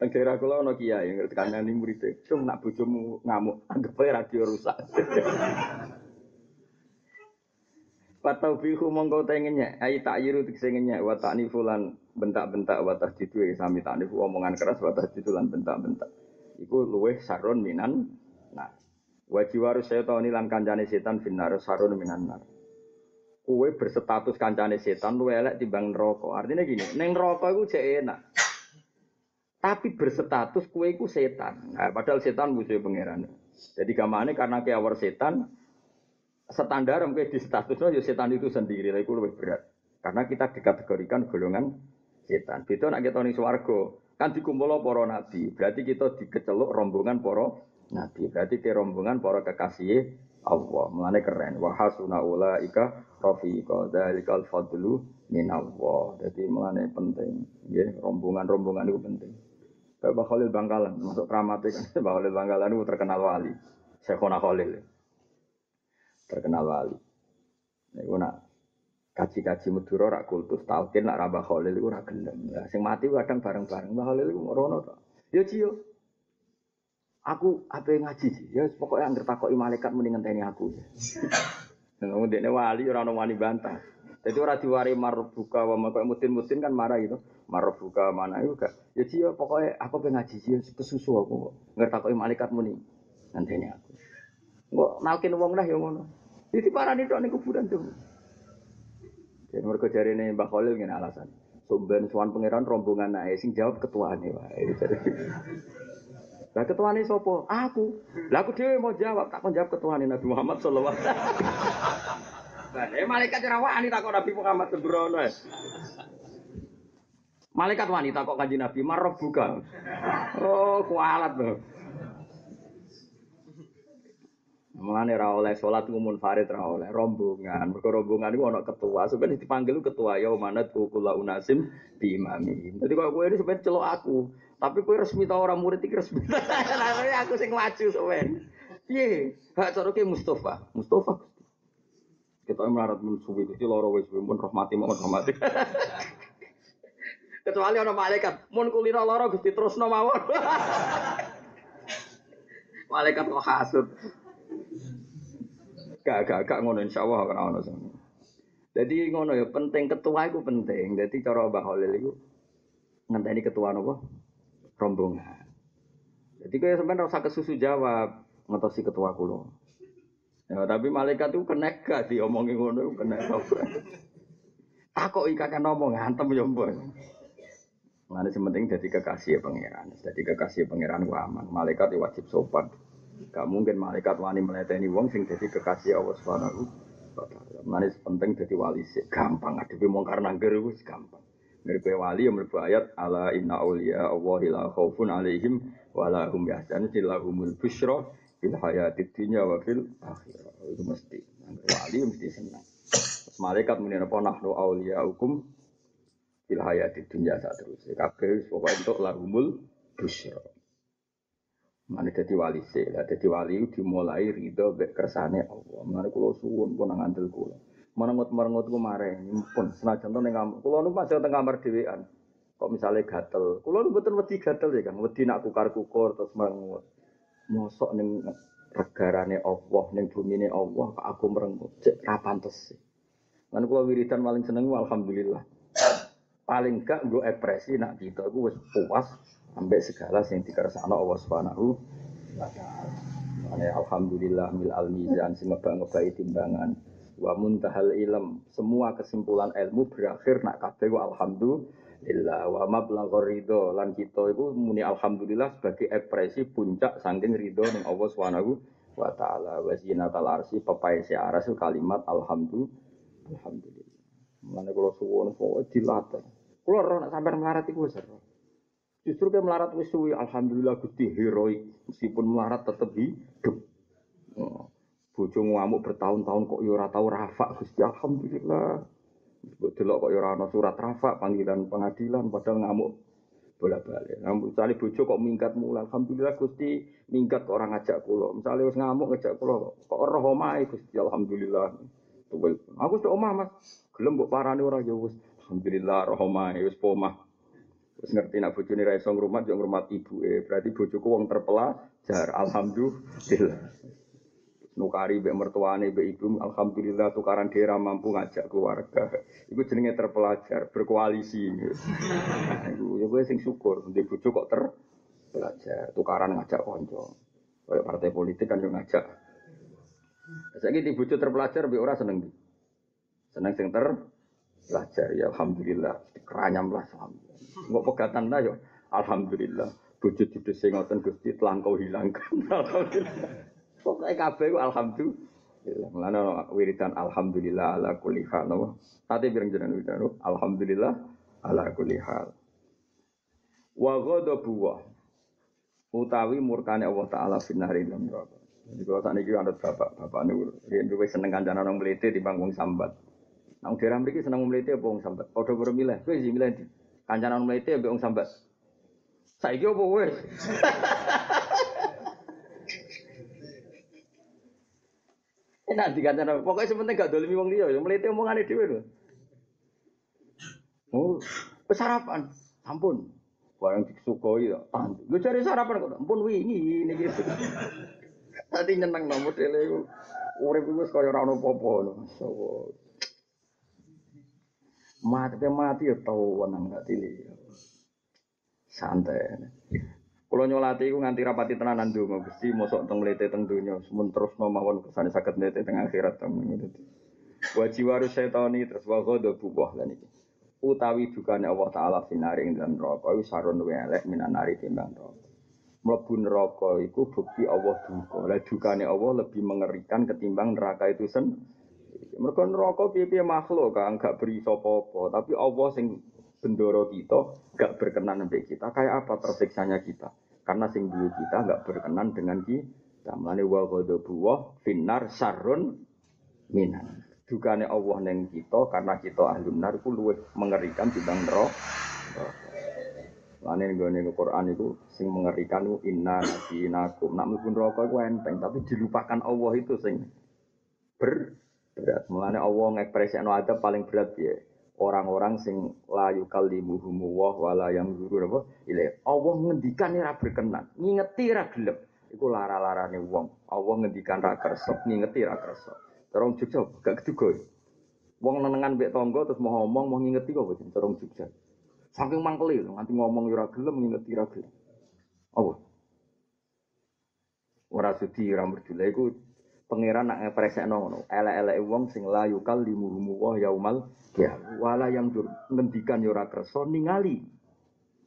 Teng daerah kula ana kiai ngerti kanani murid. Cung nak bojomu ngamuk, anggap ae radio rusak. [LAUGHS] Patau bihu mongko tengennya, ayi tak yiru tik sengennya, wa tak nifulan bentak-bentak wa tasjidu ya sami tak nifu omongan keras wa tasjidu lan bentak-bentak. Iku luweh sarun minan nah. Wa jiwaru setan lan kancane setan finar sarun minan nar. Kue berstatus kancane setan luwih elek timbang neraka. Artinya gini, neng neraka iku jek enak. Tapi berstatus kue iku setan. Nah, padahal setan musuh pangeran. Jadi gamane karena kiawar setan, standar mungkin di statusnya ya setan itu sendiri, itu lebih berat. Karena kita dikategorikan golongan setan. Itu nak kita nih suwargo, kan dikumpul para nabi. Berarti kita dikeceluk rombongan para nabi. Berarti ke rombongan para kekasih Allah. Mulane keren. Wa hasuna ulaika rafiqa. Dzalikal fadlu min Allah. Jadi mulane penting. Ya, rombongan-rombongan itu penting. Bapak Khalil Bangkalan, masuk keramat kan. [LAUGHS] Bapak Khalil Bangkalan itu terkenal wali. Syekhona Khalil terkenal wali. Iku nak kaji-kaji Madura rak kultus talkin nak Rabah Khalil iku ora gelem. Ya sing mati kadang bareng-bareng Mbah Khalil iku rono to. Ya ciyo. Aku apa ngaji sih? Ya pokoknya anggere takoki malaikat mending ngenteni aku. [LAUGHS] Nang ndekne wali ora ono wani bantah. Jadi ora diwari marbuka wa kok mutin-mutin kan marah gitu. Marbuka mana itu gak. Ya sih pokoknya aku pengen ngaji sih kesusu aku. Ngertakoki malaikat muni. Ngenteni aku. Kok nalkin wong dah ya ngono. Jadi parani tok ning kuburan tuh. Jadi mereka cari nih Mbak Khalil ngene alasan. Sumben suan pangeran rombongan nae sing jawab ketuane wae. Lah ketuane sapa? Aku. Lah aku dhewe mau jawab, tak kon jawab ketuane Nabi Muhammad sallallahu alaihi wasallam. Lah eh malaikat ora wani takon Nabi Muhammad sembrono. Malaikat wanita kok kanji Nabi marah buka. Oh, kualat loh. Mulane ra oleh salat umum farid ra oleh rombongan. Mergo rombongan iku ana ketua. Sampeyan dipanggil ketua ya manat kula unasim bi imami. Dadi kok kowe ini sampeyan celok aku. Tapi kowe resmi ta orang murid iki resmi. [LAUGHS] Aku sing maju sampeyan. Piye? Hak cara ki Mustofa. Mustofa. Kita melarat mun suwi iki lara wis mun rahmati mohon rahmati. [LAUGHS] Kecuali ana malaikat, mun kulino lara Gusti terusno mawon. [LAUGHS] malaikat kok hasud. Gak, gak, gak ngono insya Allah ora ono sono. Jadi ngono ya penting ketua itu penting. Jadi cara Mbah Khalil itu ngenteni ketua nopo rombongan. Jadi kayak sampean rasa kesusu jawab ngetosi ketua kulo. Ya, tapi malaikat itu kena gak diomongin ngono kena apa. [LAUGHS] Takok ikakan ngomong ngantem ya. Mana sing penting jadi kekasih pangeran. Jadi kekasih pangeran ku aman. Malaikat itu wajib sopan. Gak mungkin malaikat wani meleteni wong sing jadi kekasih Allah Subhanahu wa taala. Mana penting jadi wali sih gampang ngadepi mungkar nangger iku gampang. Mirip wali yang mlebu ayat ala inna auliya Allah la khaufun alaihim wa la hum yahzanun lahumul busyra fil hayatid dunya wa fil akhirah. Itu mesti. Nangger wali mesti senang. Malaikat muni apa nahnu auliya hukum fil hayatid dunya saat terus. Kabeh pokoknya untuk lahumul busyra. Mana jadi wali sih, lah jadi wali dimulai ridho bek kersane Allah. Mana kulo suwun pun nang andel kulo. Merengut ku mare, pun senajan to ning kamar. Kulo nu masih teng kamar dhewean. Kok misalnya gatel, kulo nu mboten wedi gatel ya kan, wedi nak kukar kukur terus merengut. Mosok ning regarane Allah, ning bumine Allah, aku merengut. Cek ra pantes. Lan kulo wiridan paling seneng alhamdulillah. Paling gak gue ekspresi nak kita gue wis puas ambek segala yang dikersakno Allah Subhanahu wa taala. Alhamdulillah mil al mizan sing ngebak-ngebai timbangan wa muntahal ilm. Semua kesimpulan ilmu berakhir nak kabeh alhamdulillah wa mablaghur ridho lan kita iku muni alhamdulillah sebagai ekspresi puncak saking ridho ning Allah Subhanahu wa taala. Wa zinatal arsi pepai si aras kalimat alhamdulillah. Alhamdulillah. Mane kula suwun kok dilatih. Kula ora nak sampean melarat iku wis ora. Justru kayak melarat wis suwi, alhamdulillah Gusti heroik meskipun melarat tetap hidup. Oh, bojo ngamuk bertahun-tahun kok yo ora tau rafa Gusti alhamdulillah. Mbok delok kok yo ora ana surat rafa panggilan pengadilan padahal ngamuk bolak-balik. Nah, misalnya bojo kok minggat mulai, alhamdulillah Gusti minggat kok orang ngajak kula. Misalnya wis ngamuk ngajak kula kok roh omahe Gusti alhamdulillah. Tuwel. Aku sudah omah Mas. Gelem mbok parani ora ya wis alhamdulillah roh omahe wis pomah. Terus ngerti nak bojone ra iso ngrumat yo ngrumat ibuke. Berarti bojoku wong terpelajar. Alhamdulillah. Nukari mbek mertuane mbek ibu alhamdulillah tukaran daerah mampu ngajak keluarga. Iku jenenge terpelajar, berkoalisi. Iku ya kowe sing syukur ndek bojo kok terpelajar, tukaran ngajak kanca. Kayak partai politik kan yo ngajak. Saiki di bojo terpelajar mbek ora seneng. Seneng sing terpelajar ya alhamdulillah. Keranyam lah alhamdulillah. Nggak pegatan lah yo. Alhamdulillah. Bojo judes sing ngoten Gusti telah kau hilangkan. [LAUGHS] Alhamdulillah. Pokoke kabeh ku alhamdulillah. Mulane ana wiridan alhamdulillah ala kulli hal. Ate pirang jenengan wiridan? Alhamdulillah ala kulli hal. Wa ghadabu utawi murkane Allah taala finari dalam neraka. Jadi kalau tak niki ada bapak, bapak riyen luwih seneng kancanan orang melete di wong sambat. Nang daerah mriki seneng melete apa wong sambat? Padha karo milih, kowe sing milih? Kancanan melete ambek wong sambat. Saiki apa kowe? [LAUGHS] Enak di kancanan. Pokoknya sepenting gak dolimi wong liya, ya melete omongane dhewe lho. Oh, sarapan. Ampun. Barang disukoi ya. Lu cari sarapan kok. Ampun wingi ini gitu. [LAUGHS] Tadi nyeneng no modele iku. Urip iku kaya ora ono apa-apa ngono. Mati mati ya tau wenang gak tili. Santai. Kalau nyolati iku nganti rapati tenanan donga, Gusti mosok teng mlete teng donya, semun terus mawon kersane saged mlete teng akhirat temen. Wa jiwaru syaitani terus wa ghadha buah lan iki. Utawi dukane Allah taala finari ing dalam neraka iku sarun luwe elek minanari timbang neraka. Mlebu neraka iku bukti Allah duka. Lah dukane Allah lebih mengerikan ketimbang neraka itu sen. Mergo neraka piye-piye makhluk kan gak beri sapa-apa, tapi Allah sing bendoro kita gak berkenan sampai kita. Kayak apa tersiksanya kita? Karena sing duwe kita gak berkenan dengan kita. Mulane wa ghadabu wa finnar sarun minan. Dukane Allah neng kita karena kita ahli nar iku luwih mengerikan dibanding neraka. Lane nggone Quran itu sing mengerikan itu inna nasinakum. Nak mlebu neraka iku enteng, tapi dilupakan Allah itu sing ber berat. Mulane Allah ngekspresikno adab paling berat ya orang-orang sing layu kalimuhumu wa wala yang guru apa? Ile Allah ngendikan ora berkenan ngingeti ra gelem. Iku lara-larane wong. Allah ngendikan ra kersa ngingeti ra kersa. Terong Jogja gak keduga. Wong nenengan mbek tangga terus mau ngomong mau ngingeti kok boten? Terong Jogja. Saking mangkeli nganti ngomong ora gelem ngingeti ra gelem. Apa? Ora sudi ra merjula iku pangeran nak ngepresekno ngono. Elek-elek wong sing la yukal limuhumu wa yaumal ya wala yang dur ngendikan yo ora kersa ningali.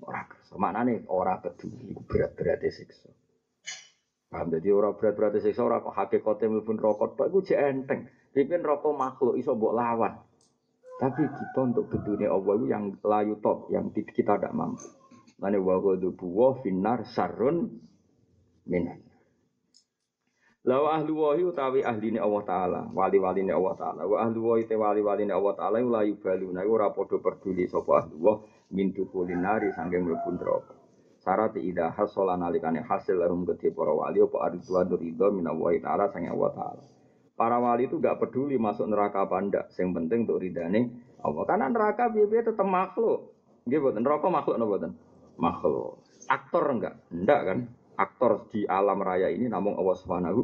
Ora kersa. Maknane ora peduli iku berat-berat siksa. Paham dadi ora berat-berat siksa ora kok hakikate mlebu neraka tok iku jek enteng. Pimpin neraka makhluk iso mbok lawan. Tapi kita untuk bedune Allah itu yang layu top, yang kita tidak mampu. Mane wa ghadabu wa finnar sarun minan. Lawa ahlu wahi utawi ahline Allah taala, wali-waline Allah taala. Wa ahlu wahi te wali-waline Allah taala la yubaluna ora padha peduli sapa ahlu wah min dukulinari sanging mlebu neraka. Syarat ida hasala nalikane hasil larum gede para wali apa aridwan ridho min Allah taala sanging Allah taala. Para wali itu gak peduli masuk neraka apa ndak, sing penting untuk ridane Allah. Karena neraka biaya tetap makhluk. Nggih neraka makhluk boten? Makhluk. Aktor enggak? Enggak kan? Aktor di alam raya ini namun Allah Subhanahu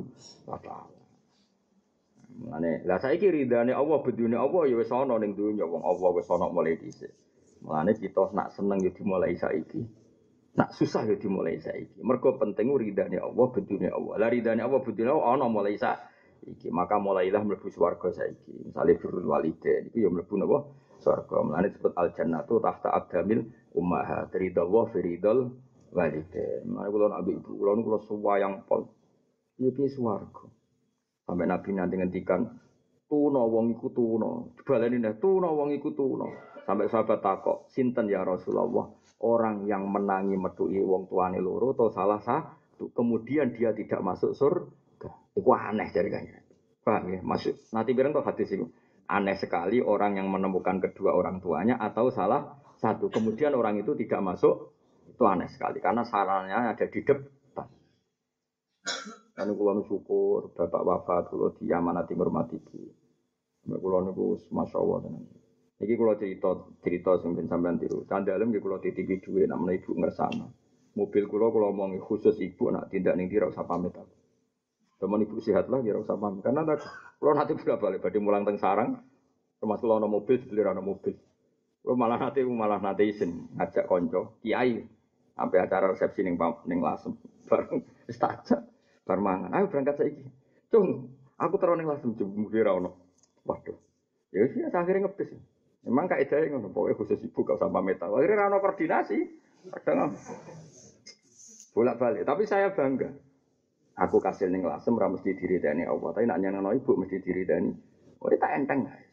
wa taala. Mulane, lah saiki ridane Allah bedune Allah ya wis ana ning dunya wong Allah wis ana mulai dhisik. Mulane kita nak seneng ya dimulai saiki. Nak susah ya dimulai saiki. Mergo penting ridane Allah bedune Allah. Lah ridane Allah bedune Allah ana mulai saiki. Maka mulailah mlebu swarga saiki. Misale birrul walidain iku ya mlebu napa? Swarga. Mulane disebut al jannatu tahta aqdamil ummahat. Ridha wa firidul walide. Mana kula nak ibu kula niku kula suwayang pol. Piye piye swarga. Sampai Nabi nanti ngendikan tuna wong iku tuna. Baleni nek tuna wong iku tuna. Sampai sahabat takok, sinten ya Rasulullah? Orang yang menangi metuki wong tuane loro atau salah satu. Kemudian dia tidak masuk surga. Itu aneh dari. Paham ya? Masuk. Nanti bilang tuh hadis itu. Aneh sekali orang yang menemukan kedua orang tuanya atau salah satu. Kemudian orang itu tidak masuk itu aneh sekali karena sarannya ada di depan. Kan kula syukur bapak wafat kula diamanati hormati ibu. Kula niku masya Allah tenan. Iki kula cerita cerita sing ben sampean tiru. Candalem nggih kula titipi dhuwit nak menawa ibu ngersano. Mobil kula kula omongi khusus ibu nak tindak ning kira usah pamit aku. Teman ibu sehat lah kira usah pamit. Karena tadi kula nanti bolak balik badhe mulang teng sarang. Termasuk kula ana mobil, beli ana mobil. Kula malah nanti malah nanti izin ngajak konco kiai Sampai acara resepsi ning ning lasem. [LAUGHS] Bareng wis tajak. Bar mangan. Ayo berangkat saiki. Cung, aku terus ning lasem jemu ra ono. Waduh. Ya ya akhirnya ngepis. Memang kaidahnya ngono, pokoknya khusus ibu gak usah pamit. Akhirnya rano koordinasi. Kadang bolak balik. Tapi saya bangga. Aku kasih ning lasem ra mesti diridani Allah. Tapi nak nyanyi ibu mesti diridani. Oh, tak enteng guys.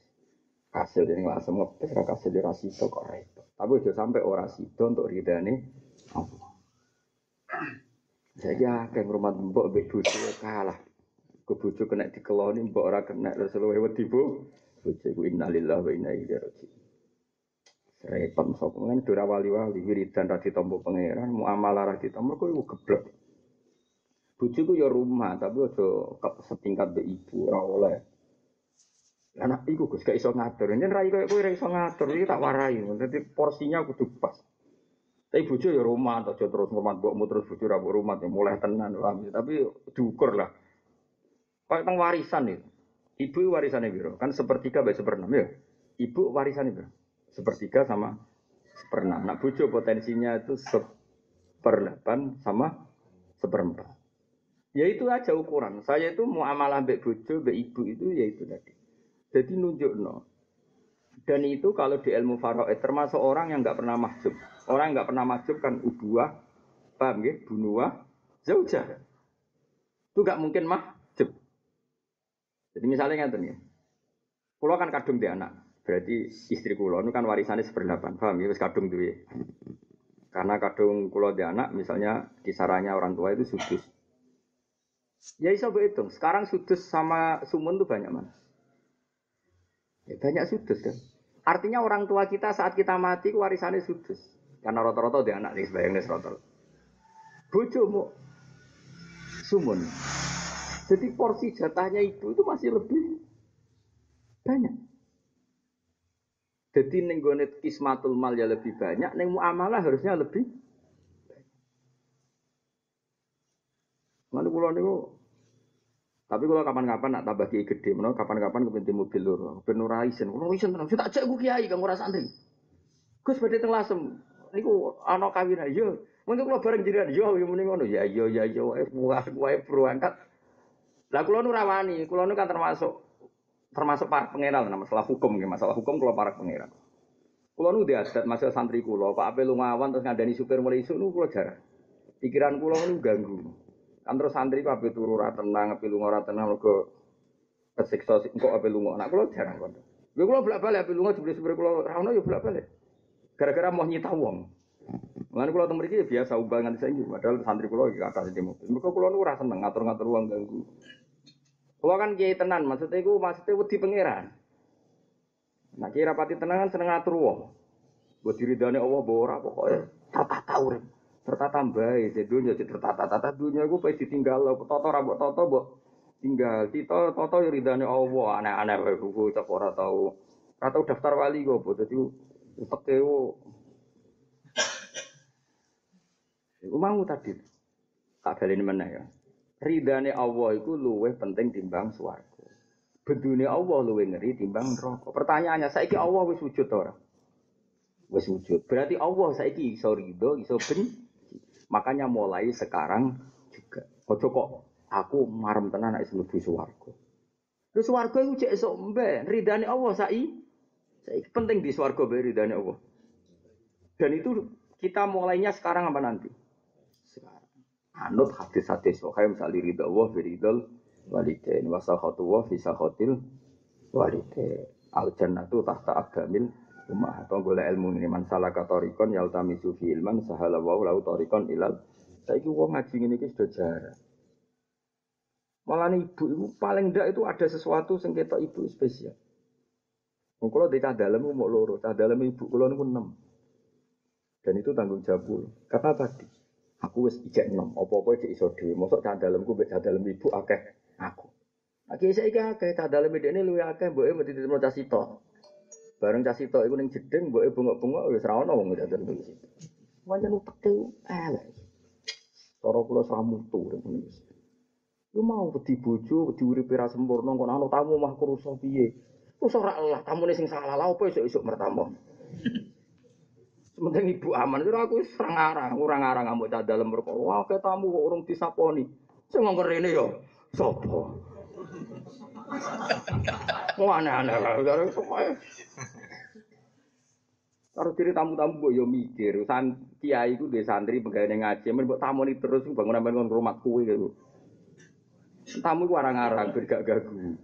Kasil ning lasem ngepis ra kasil di rasito kok repot. Tapi udah sampai ora sido untuk ridani Allah. Saya kayak rumah mbok mbek bojo kalah. Ke bojo kena dikeloni mbok ora kena luwe wedi bu. Bojo ku innalillahi wa inna ilaihi raji'un. Repot sok kan dora wali-wali wiridan ra ditampa pangeran, muamalah ra ditampa kok iku geblek. Bojoku ya rumah, tapi aja setingkat be ibu ora oleh. Anak iku Gus gak iso ngatur. Yen ra koyo kowe iso ngatur, tak warai. Dadi porsinya kudu pas. Tapi bojo ya rumah, atau terus rumah mbokmu terus bojo ra rumah ya mulai tenan paham ya. Tapi diukur lah. Kalau tentang warisan itu, ibu warisannya biro kan sepertiga by seperenam ya. Ibu warisannya biro sepertiga sama seperenam. Nak bojo potensinya itu seperdelapan sama seperempat. Ya itu aja ukuran. Saya itu mau amalah mbek bojo, mbek ibu itu ya itu tadi. Jadi nunjuk no. Dan itu kalau di ilmu faraid termasuk orang yang nggak pernah mahjub. Orang nggak pernah mahjub kan ubuah, paham ya? Zaujah. Itu nggak mungkin mahjub. Jadi misalnya ngerti ya. Pulau kan kadung di anak. Berarti istri kulo itu kan warisannya seperdelapan, paham ya? Kadung tuh ya. Karena kadung kulo di anak, misalnya kisarannya orang tua itu sudus. Ya bisa berhitung. Sekarang sudus sama sumun tuh banyak mana? Ya, banyak sudus kan. Artinya orang tua kita saat kita mati warisannya sudus. Karena rata-rata di anak nih sebayangnya rata Bojomu sumun. Jadi porsi jatahnya ibu itu masih lebih banyak. Jadi nenggonet kismatul mal ya lebih banyak, neng muamalah harusnya lebih Mana pulau niku tapi kalau kapan-kapan nak tambah kiai gede, mana kapan-kapan kepenting mobil lur, ben ora isen. Kulo isen tenang, tak cek ku kiai kang ora santri. Gus badhe teng lasem. Niku ana kawin ayo. Mungkin kalau bareng jiran, yo yo mending ngono. Ya yo ya yo wae buah wae berangkat. Lah kula nu rawani, kula nu kan termasuk termasuk para pangeran nah, masalah hukum nggih, masalah hukum kula para pangeran. Kula nu diadat masalah santri kula, Pak Ape lungawan terus ngandani supir mulai isuk nu kula jarang. Pikiran kula nu ganggu. Kan terus santri ku ape turu ora tenang, ape lunga ora tenang mergo kesiksa engko ape lunga. Nak kula jarang kono. Lha kula bolak-balik ape lunga jebule supir kula ra ono ya bolak-balik. Gara-gara mau nyita wong. Mulane kula teng mriki biasa umbangan saiki, padahal santri kula iki kata di mobil. Mergo kula nu seneng ngatur-ngatur wong ganggu. Kula kan kiai tenan, maksudnya iku maksudnya wedi pangeran. Nah kiai rapati tenan kan seneng ngatur wong. Buat diridane Allah bawa ora pokoke tertata urip. Tertata di dunia di tertata-tata dunia iku pe ditinggal toto ra toto mbok tinggal. Kita toto ya ridane Allah, aneh-aneh buku cek ora tau. Ora tau daftar wali kok, dadi uteke Iku mau tadi. Tak baleni meneh ya. Ridane Allah iku luwih penting timbang swarga. Bedune Allah luwih ngeri timbang neraka. Pertanyaannya saiki Allah wis wujud ora? Wis wujud. Berarti Allah saiki iso ridho, iso benci. Makanya mulai sekarang juga. Ojo kok aku marem tenan nek mlebu swarga. Lu swarga iku cek esuk mbek, ridane Allah saiki. Saiki penting di swarga mbek ridane Allah. Dan itu kita mulainya sekarang apa nanti? anut hadis hadis sohaim misal ridha Allah fi ridhal walidain. Wa sakhatu wa fi sakhatil walidain. Al jannatu tahta abdamil rumah. Atau golek ilmu ini man salaka tarikon yaltamisu fi ilman sahala wa lau tarikon ilal. Saiki wong ngaji ngene iki sudah jarang. Malah ibu ibu paling ndak itu ada sesuatu sing ketok ibu spesial Wong kula di cah dalem mau loro, cah dalem ibu kula niku 6. Dan itu tanggung jawab. Kata tadi, Aku wis ijek nom, apa-apa cek iso dhewe. Mosok cah dalemku mbek cah dalem ibu akeh aku. Aki saya iki akeh cah dalem ini luwe akeh mboke mesti ditemu cah sito. Bareng cah sito iku ning jeding mboke bengok-bengok wis ra ono wong cah dalem iki. Wancen uteke elek. Cara kula samutu wis. Lu mau wedi bojo, wedi uripe ra sempurna kok ana tamu mah kurusa piye. Wis ora Allah, tamune sing salah lha opo esuk-esuk mertamu. Ibu aman, itu aku serang arang, orang arang kamu tak dalam perkara. Wah, kayak tamu kok orang disaponi. Saya ngomong ini yo, sopo. Wah, aneh-aneh lah, dari pokoknya. Kalau diri tamu-tamu gue yo mikir, san kiai itu di santri pegawai ngaji, men buat tamu ini terus bangun bangun rumah kue gitu. Tamu gue arang-arang, bergak gagu.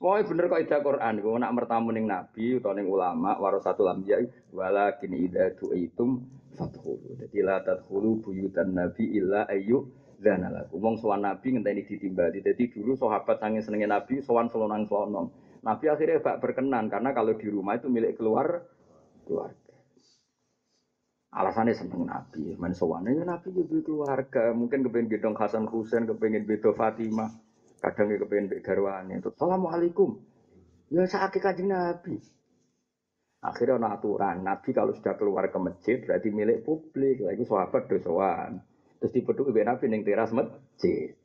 Pokoknya bener kok ida Quran, gue nak mertamu ning nabi atau ning ulama, warasatul anbiya, walakin ida tu'itum fathulu. Jadi la tadkhulu buyutan nabi illa ayu dan laku. Wong sowan nabi ngenteni ditimbali. Jadi dulu sahabat sange senenge nabi sowan selonang selonong. Nabi akhirnya gak berkenan karena kalau di rumah itu milik keluar keluarga. Alasannya seneng nabi, main ya nabi juga keluarga. Mungkin kepengen gedong Hasan Husain, kepengen bedo Fatimah. Kadang kepengen bek garwane. Assalamualaikum. Ya saat kajing Nabi. Akhirnya ada aturan, Nabi kalau sudah keluar ke masjid berarti milik publik. Lagi sahabat dosoan. Terus dipeduk ibu Nabi neng teras masjid.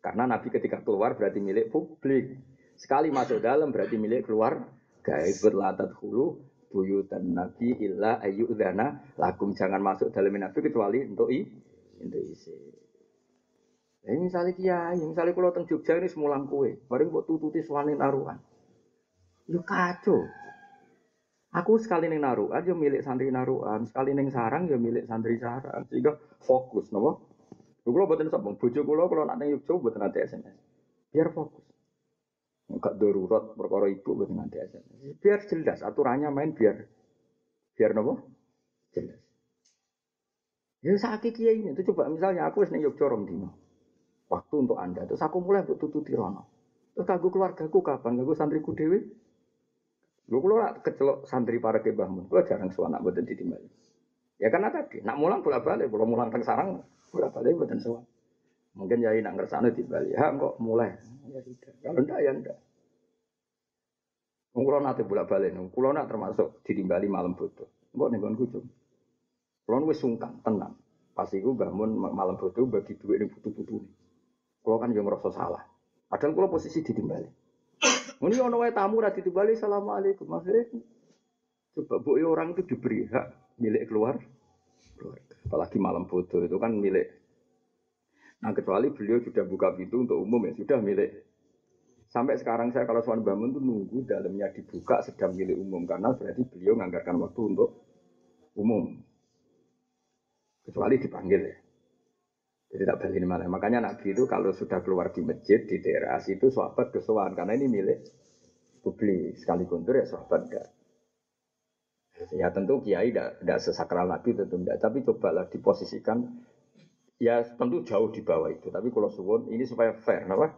Karena Nabi ketika keluar berarti milik publik. Sekali masuk dalam berarti milik keluar. Gaib berlatat hulu buyutan Nabi illa ayyudana lakum jangan masuk dalam Nabi kecuali untuk i untuk isi. Ya, misalnya kiai, misalnya kalau teng Jogja ini semulang kue, bareng buat tututi suami naruhan. Yo kacau. Aku sekali neng naruhan, yo milik santri naruhan, sekali neng sarang, yo milik santri sarang, sehingga fokus, nopo. Kalau buatin sombong, bojo kulo kalau nak neng Jogja buatin nanti SMS, biar fokus. Enggak darurat perkara ibu buatin nanti SMS, biar jelas aturannya main biar biar nopo jelas. Ya sakit kiai ini, itu coba misalnya aku neng Jogja rom dino, waktu untuk anda, terus aku mulai untuk tututi rono. Terus kanggo keluargaku kapan? Kanggo santriku dewi? Lu kalau kecelok santri para kebahmu, kalau jarang suan nak buatin ditimbali. Ya karena tadi, nak mulang bolak balik, belum mulang teng sarang, bolak balik buatin suan. Mungkin jadi nak di Bali, ya kok mulai. Ya tidak. Kalau ndak ya ndak. Kulo nate bolak balik, kulo nak termasuk ditimbali malam bodoh. Enggak nih kucing. Kulo wis sungkan, tenang. Pas iku bangun malam bodoh bagi duit ini butuh-butuh. Kulo kan yang merasa salah. Padahal kulo posisi ditimbali. Ini ono wae tamu ra ditimbali assalamualaikum. Maksudnya coba bu orang itu diberi hak milik keluar. Apalagi malam bodoh itu kan milik. Nah kecuali beliau sudah buka pintu untuk umum ya sudah milik. Sampai sekarang saya kalau soal bangun tuh nunggu dalamnya dibuka sedang milik umum karena berarti beliau menganggarkan waktu untuk umum. Kecuali dipanggil ya. Jadi tak balik mana. Makanya Nabi itu kalau sudah keluar di masjid di teras itu sahabat kesuwan karena ini milik publik sekali kuntur ya sahabat enggak. Ya tentu kiai tidak tidak sesakral Nabi tentu enggak. Tapi cobalah diposisikan ya tentu jauh di bawah itu. Tapi kalau suwun ini supaya fair, kenapa?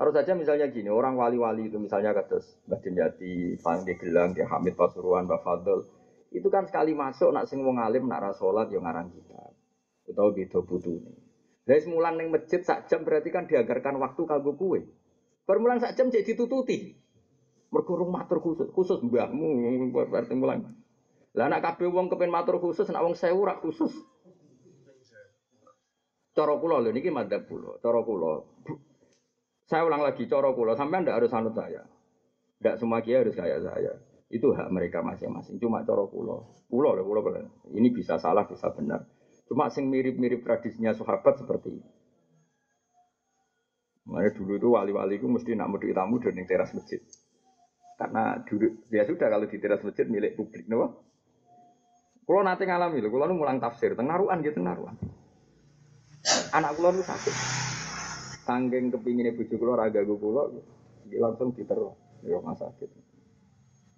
Harus saja misalnya gini, orang wali-wali itu misalnya kata Mbak Dimyati, Pak Gelang, Hamid Pasuruan, Mbak Fadl, itu kan sekali masuk nak sing wong alim nak rasolat yang ngarang kitab. Utawa beda putune. Dari semulang neng masjid sak jam berarti kan diagarkan waktu kanggo kue. Permulang sak jam jadi ditututi. Mergo matur khusus, khusus mbahmu berarti mulang. Lah anak kabeh wong kepen matur khusus, nak wong sewu rak khusus. Cara kula lho niki madzhab kula, kula. Saya ulang lagi cara kula, sampean ndak harus anut saya. Ndak semua kiai harus kayak saya. Itu hak mereka masing-masing. Cuma cara kula. Kula lho kula kula. Ini bisa salah, bisa benar. Cuma sing mirip-mirip tradisinya sahabat seperti ini. Makanya dulu itu wali-wali itu mesti nak mudik tamu di teras masjid. Karena dulu ya sudah kalau di teras masjid milik publik, no? Kalau nanti ngalami loh, kalau mulang tafsir, tenaruan gitu tenaruan. Anak kulo nu sakit. Sangking kepingin ibu kulo raga gue kulo, dia langsung diterus di rumah sakit.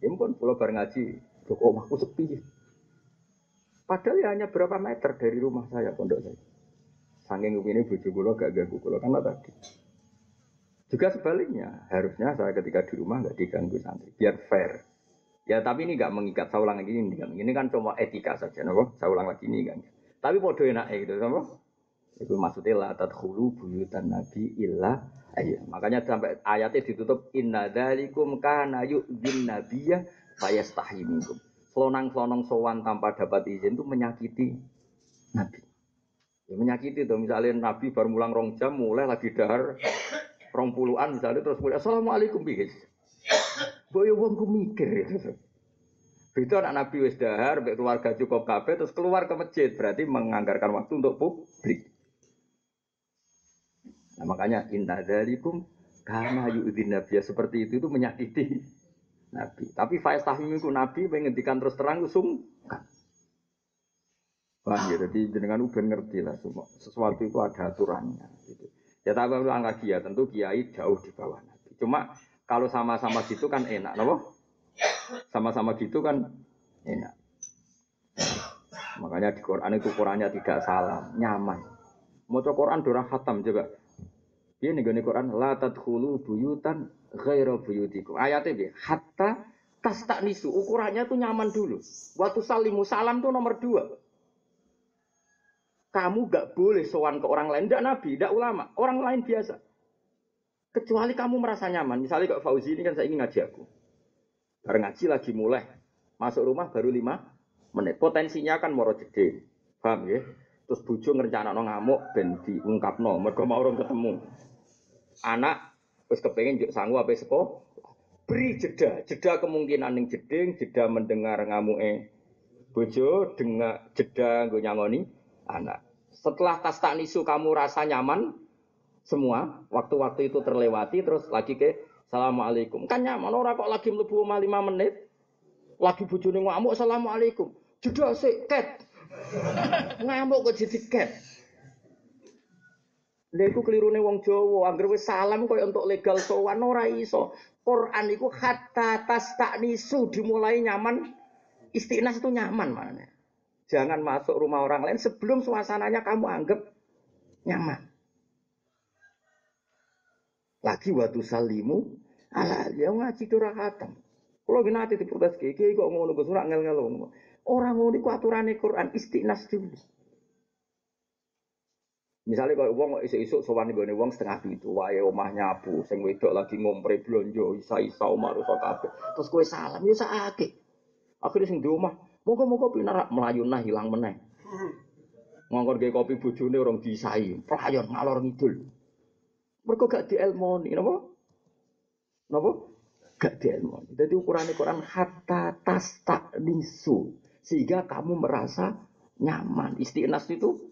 Ya pun kulo bareng ngaji, kok omahku sepi. Padahal ya hanya berapa meter dari rumah saya pondok saya. Sangking kepingin ibu kulo gak ganggu kulo karena tadi. Juga sebaliknya, harusnya saya ketika di rumah nggak diganggu santri, biar fair. Ya tapi ini nggak mengikat, saya ulang lagi ini, ini kan cuma etika saja, nopo. Saya ulang lagi ini kan. Tapi bodoh enak gitu, nopo. Itu maksudnya la tadkhulu buyutan nabi illa ayo. Makanya sampai ayatnya ditutup inna dzalikum kana yu'dzin nabiyya fayastahi minkum. Selonang-selonong sowan tanpa dapat izin itu menyakiti nabi. Ya menyakiti tuh misalnya nabi baru mulang rong jam mulai lagi dahar rong puluhan misalnya terus mulai assalamualaikum bihis. Boyo wong ku mikir. Itu anak Nabi wis dahar, keluarga cukup kafe, terus keluar ke masjid, berarti menganggarkan waktu untuk publik. Nah, makanya inna dzalikum karena yu'din nabiya seperti itu itu menyakiti Nabi. Tapi faiz tahmim itu Nabi menghentikan terus terang sungkan. Paham ya, jadi dengan uben ngerti lah semua. Sesuatu itu ada aturannya. Gitu. Ya tapi ulang lagi ya, tentu kiai jauh di bawah Nabi. Cuma kalau sama-sama gitu kan enak, nopo? Sama-sama gitu kan enak. Makanya di Quran itu Qurannya tidak salah, nyaman. Mau Quran dorah khatam coba. Ini nih Quran la tadkhulu buyutan ghaira buyutikum. Ayatnya dia hatta tas tak nisu ukurannya tuh nyaman dulu. Waktu salimu salam tuh nomor dua. Kamu gak boleh sowan ke orang lain, tidak nabi, tidak ulama, orang lain biasa. Kecuali kamu merasa nyaman. Misalnya kok Fauzi ini kan saya ingin ngaji aku. Bareng ngaji lagi mulai. Masuk rumah baru lima menit. Potensinya kan moro gede. Paham ya? Terus bujo ngerencana no ngamuk dan diungkap no. Mereka mau orang ketemu. Anak wis kepengin juk sangu apa sekolah. Beri jeda, jeda kemungkinan ning jeding, jeda mendengar ngamuke bojo, dengar jeda nggo nyangoni anak. Setelah tas tak nisu kamu rasa nyaman semua, waktu-waktu itu terlewati terus lagi ke Assalamualaikum. Kan nyaman ora kok lagi mlebu omah 5 menit. Lagi bojone ngamuk Assalamualaikum. Jeda sik ket. [LAUGHS] ngamuk kok jadi ket. Lha iku kelirune wong Jawa, anggere wis salam koyo untuk legal sowan ora iso. Quran iku hatta nisu dimulai nyaman istiqnas itu nyaman mana. Jangan masuk rumah orang lain sebelum suasananya kamu anggap nyaman. Lagi waktu salimu, ala dia ngaji ora khatam. Gini hati diprotes kiki kok ngono Gus ngel-ngel Orang ngono iku aturane Quran istiqnas dulu. Misalnya kalau uang isu-isu sowan nih wong setengah itu, wae omah nyapu, sing wedok lagi ngompre blonjo, isa-isa omah rusak kabeh. Terus kowe salam yo sakake. Akhirnya sing di omah, Moga-moga pinarak melayu nah hilang meneh. Ngongkon ge kopi bojone orang disai, pelayon ngalor ngidul. Mergo gak dielmoni, napa? Napa? Gak dielmoni. Jadi ukuran Quran hatta tas tak nisu sehingga kamu merasa nyaman. Istiqnas itu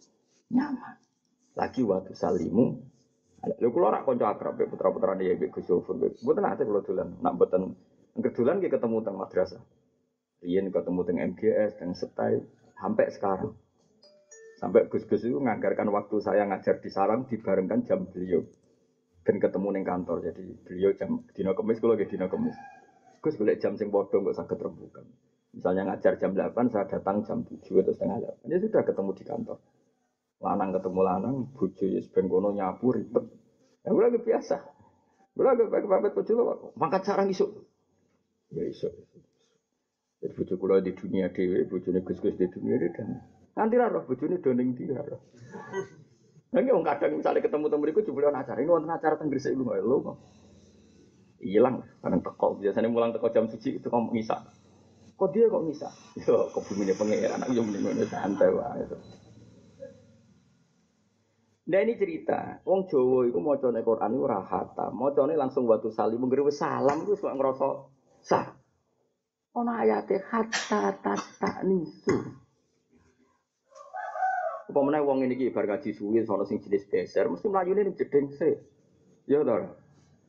nyaman. Lagi waktu salimu Lha kula rak kanca akrab putra-putrane ya Gus Yofur. Mboten ate kula dolan. Nak mboten kedulan ketemu teng madrasah. Rian ketemu dengan MGS dan setai sampai sekarang. Sampai Gus-Gus itu menganggarkan waktu saya ngajar di Sarang dibarengkan jam beliau. Dan ketemu neng kantor. Jadi beliau jam dino kemis kalau lagi dino kemis. Gus boleh jam sing bodoh nggak sakit rembukan. Misalnya ngajar jam 8, saya datang jam 7 atau setengah 8. Dia sudah ketemu di kantor. Lanang ketemu lanang, bojo ya ben nyapu ribet. Ya gue lagi biasa. Gue lagi pamit bojo mangkat sarang isuk. Ya isuk. Jadi bojo kula di dunia dhewe, bojone Gus-gus di dunia dhewe nanti lah roh bojone doning dia roh. Nanti orang kadang misalnya ketemu temen iku jebule acara, ini wonten acara teng Gresik lu lho. Hilang, kadang teko biasanya mulang teko jam 1 itu kok ngisa. Kok dia kok ngisa? Yo kok bumine pangeran aku yo mending santai wae. Nah ini cerita, wong Jawa mau coba Quran itu rahata, mau coba langsung waktu salim, menggiri salam itu suka ngerasa sah. Ono ayate hatta tata nisu. Apa meneh wong ini ki bar kaji suwi sono sing jenis beser mesti mlayune ning jeding se. Ya to.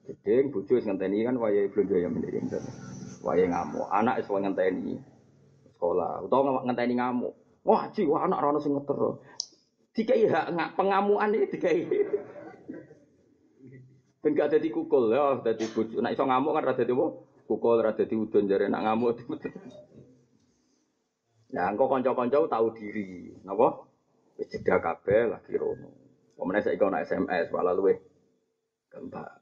Jeding bojo wis ngenteni kan wayahe blonjo ya mending. Wayahe ngamuk, anak wis ngenteni sekolah utawa ngenteni ngamuk. Wah, ci, wah anak rono sing ngeter. Dikai hak ngak pengamuan iki dikai. Ben gak dadi kukul ya, dadi bojo. Nek iso ngamuk kan ra dadi apa? Pukul rada diudun jare nak ngamuk. Nah, engkau konco-konco tahu diri, napa? Wis jeda kabeh lagi rono. Pemene saiki ana SMS malah luwe gampang.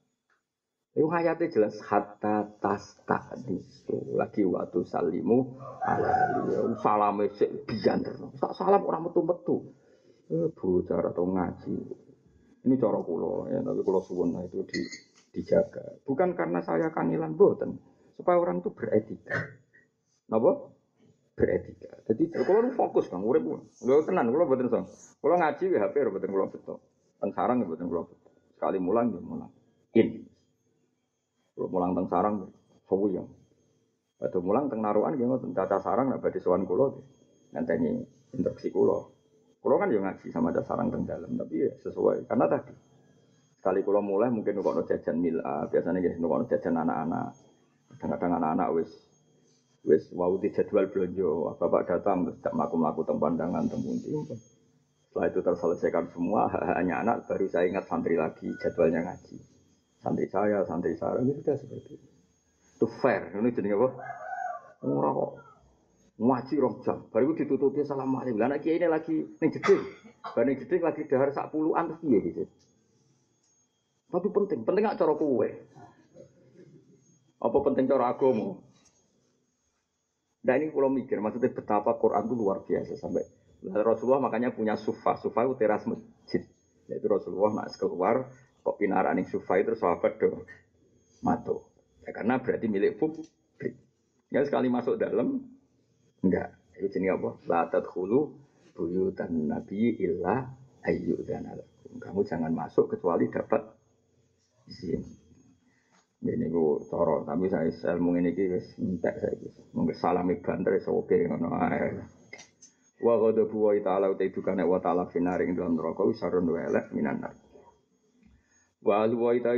Iku hayate jelas hatta tas tak disu lagi waktu salimu ala salame sik. Tak salam ora metu-metu. Eh atau ngaji. Ini cara kula ya, tapi kula suwun nah, itu di, dijaga. Bukan karena saya kangilan boten supaya orang itu beretika. Napa? Beretika. Jadi kalau fokus kang urip lho tenan kalau mboten song. Kalau ngaji ya HP mboten kula beto. Teng sarang mboten kula beto. Sekali mulang ya mulang. In. Kalau mulang teng sarang yang. Atau mulang teng naruhan nggih ngoten tata sarang nek badhe sowan kula ngenteni instruksi kula. Kula kan yo ngaji sama ada sarang teng dalam tapi ya sesuai karena tadi sekali kula mulai mungkin nukono jajan mila biasanya jadi nukono jajan anak-anak Kadang-kadang anak-anak wis wis wau di jadwal belanja, bapak datang tidak melakukan melakukan pandangan tempundi. Setelah itu terselesaikan semua, [LAUGHS] hanya anak baru saya ingat santri lagi jadwalnya ngaji. Santri saya, santri saya, ini sudah seperti itu. Itu fair, ini jadi apa? Murah kok. Ngaji roh jam, baru itu ditutupi assalamualaikum. Lah anak ini lagi nih jeding, baru jeding lagi dahar sak puluhan terus iya gitu. Tapi penting, penting gak cara kue. Apa penting cara agama? Nah ini kalau mikir, maksudnya betapa Quran itu luar biasa sampai Rasulullah makanya punya sufa, sufa itu teras masjid. Yaitu Rasulullah nak keluar kok pinaran yang sufa itu sahabat do mato. Ya, karena berarti milik publik. Ya sekali masuk dalam enggak. Itu jenis apa? La tadkhulu buyutan nabi illa ayu dan Kamu jangan masuk kecuali dapat Isin. Ini ku coro, tapi saya ilmu ini wis entek saya ki. Mungkin salami banter oke ngono. Wa ghadabu wa ta'ala uta itu kana wa ta'ala finari ing dalam neraka wis sarun welek minan nar. Wa alu wa ita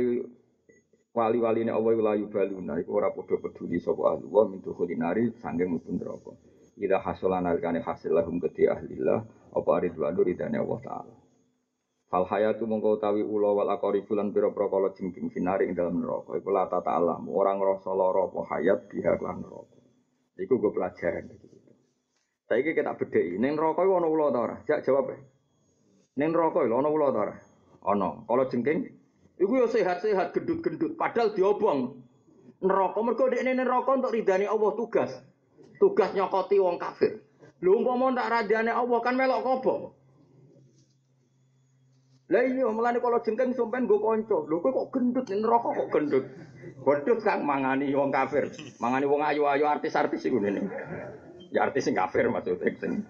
wali-wali ne Allah la yubaluna iku ora padha peduli sapa ahli wa min dukhulin sanggeng mutun neraka. Ida hasulan alikane hasil lahum gede ahlillah apa ridwanu ridane Allah taala. Fal hayatu mongko utawi ula wal akori bulan pira-pira kala jengking finari ing dalam neraka. Iku la tata alam, ora ngrasa lara apa hayat biha lan neraka. Iku gue pelajaran iki. Saiki kita bedheki, ning neraka iku ana ula ta ora? Jak jawab e. Ning neraka lho ana ula ta ora? Ana. Kala jengking iku yo sehat-sehat gendut-gendut padahal diobong. Neraka mergo dekne neraka untuk ridani Allah tugas. Tugas nyokoti wong kafir. Lho umpama tak radane Allah kan melok kobong. Lah iya mulane kalau jengking sampean nggo kanca. Lho kowe kok gendut ning neraka kok gendut. Gendut kang mangani wong kafir. Mangani wong ayu-ayu artis-artis iku ngene. Ya artis sing kafir maksudnya sing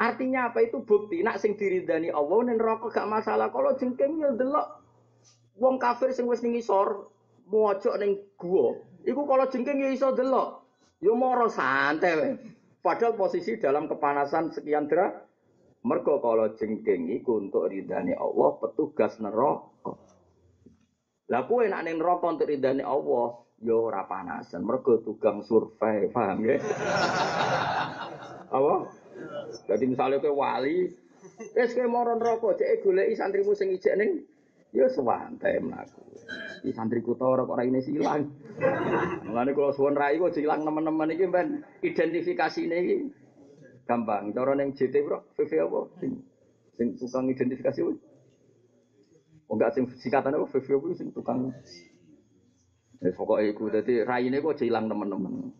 Artinya apa itu bukti nak sing diridani Allah ning neraka gak masalah. Kalau jengking ya delok wong kafir sing wis ning isor mojok ning gua. Iku kalau jengking ya iso delok. Ya moro santai we. Padahal posisi dalam kepanasan sekian derajat Mergo kalau jengking iku untuk ridhani Allah petugas neraka. Lah kowe nek ning neraka untuk ridhani Allah ya ora panasan. Mergo tukang survei, paham ya? Apa? Jadi misalnya kowe wali, wis kowe moro neraka, cek goleki santrimu sing ijek ning ya sewantai mlaku. Di santri kutora kok raine silang. Mulane kula suwun rai kok silang teman-teman iki ben identifikasine iki Gampang. Cara neng JT bro, VV apa? Sing, sing tukang identifikasi apa? Oh enggak sing singkatan apa? VV apa? Sing tukang. Ya pokoknya iku. Jadi raine kok hilang teman-teman.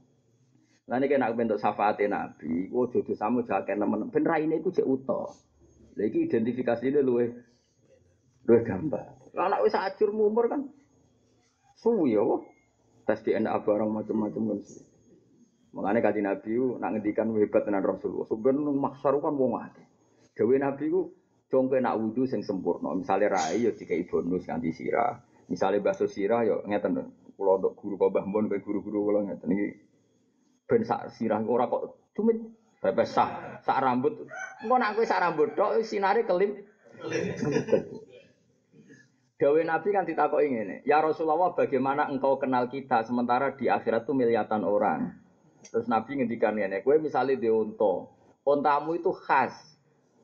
Nah ini kena bentuk syafaat Nabi. Kok jodoh sama jaken teman. Ben raine iku cek utuh. Lagi identifikasi ini luwe luwe gampang. Lah anak wis ajur kan. Suwi ya, tes DNA barang macam-macam kan. Mengenai kaji Nabi u nak ngendikan hebat tenan Rasulullah. Sebenarnya maksar kan wong akeh. Dewi Nabi u congke nak wudhu sing sempurna. Misalnya rai yo jika bonus nganti sirah. Misalnya bakso sirah yo ngeten. Kalau untuk guru kau bahmun kayak guru-guru kalau ngeten ini ben sirah ora kok cuma bebas sah sak rambut. Engko nak kowe sak rambut tok sinare kelip. Dawe Nabi kan ditakoki ngene, "Ya Rasulullah, bagaimana engkau kenal kita sementara di akhirat tuh miliatan orang?" Terus Nabi ngendikan ngene, "Kowe misale di unta, untamu itu khas.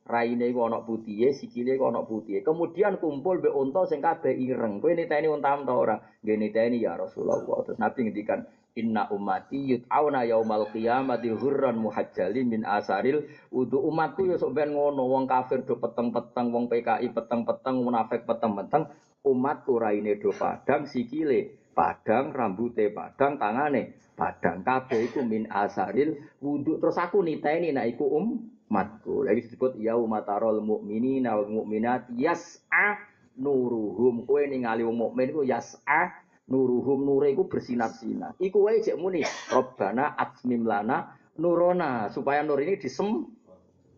Raine iku ana putihe, sikile iku ana putihe. Kemudian kumpul be unta sing kabeh ireng. Kowe niteni untamu ta ora?" Nggih niteni ya Rasulullah. Terus Nabi ngendikan, Inna ummati yut'auna yaumal qiyamati hurran muhajjali min asaril udu umatku ya sok ben ngono wong kafir do peteng-peteng wong PKI peteng-peteng munafik peteng-peteng umatku raine do padang sikile padang rambute padang tangane padang kabeh iku min asaril wudu. Terus aku niteni nek iku umatku. Lagi disebut yaumatarol mukminina wal mu'minat yas'a nuruhum. Kowe ningali wong mukmin iku yas'a nuruhum nure iku bersinar-sinar. Iku wae cek muni, Robbana atmim lana nurona supaya nur ini disem.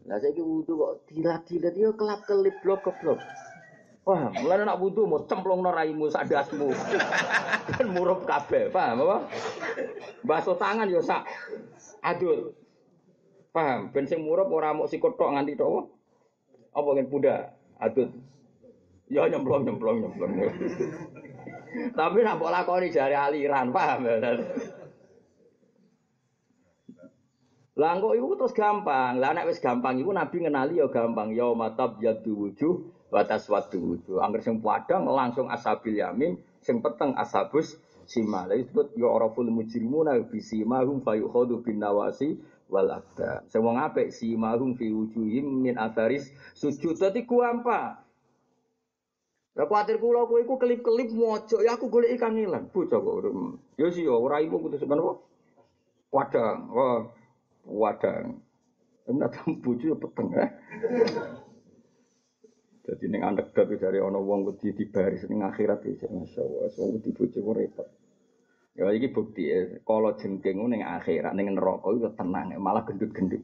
Lah saiki wudu kok dilat-dilat yo kelap-kelip blok-blok. Wah, mulane nak wudu mau cemplung raimu sak dasmu. Dan murup kabeh, paham apa? Baso tangan yo sak adul. Paham? Ben sing murup ora mok sikut tok nganti tok. Apa ngen puda adul. Ya nyemplung nyemplung nyemplung. Tapi nak mbok lakoni jari aliran, paham ya? Lah kok iku terus gampang. Lah nek wis gampang iku Nabi ngenali ya gampang. Ya matab yadu wujuh wa taswadu wujuh. Angger sing padang langsung asabil yamin, sing peteng ashabus sima. Lah disebut ya araful mujrimuna bi simahum fayukhadu bin nawasi wal aqdam. Sing wong apik simahum fi wujuhim min atharis sujud. Dadi gampang. Lah kuatir kula kowe iku kelip-kelip mojo ya aku golek ikan ngilang. Bocah kok. Ya sih ora ibu kudu sepen apa? Wadang. Wah, wadang. Enak tam bojo ya peteng ya. Jadi ning anekdot dari ana wong wedi dibaris ning akhirat iki masyaallah wong wedi bojo kok repot. Ya iki bukti ya, kalau jengking ning akhirat ning neraka iku tenang malah gendut-gendut.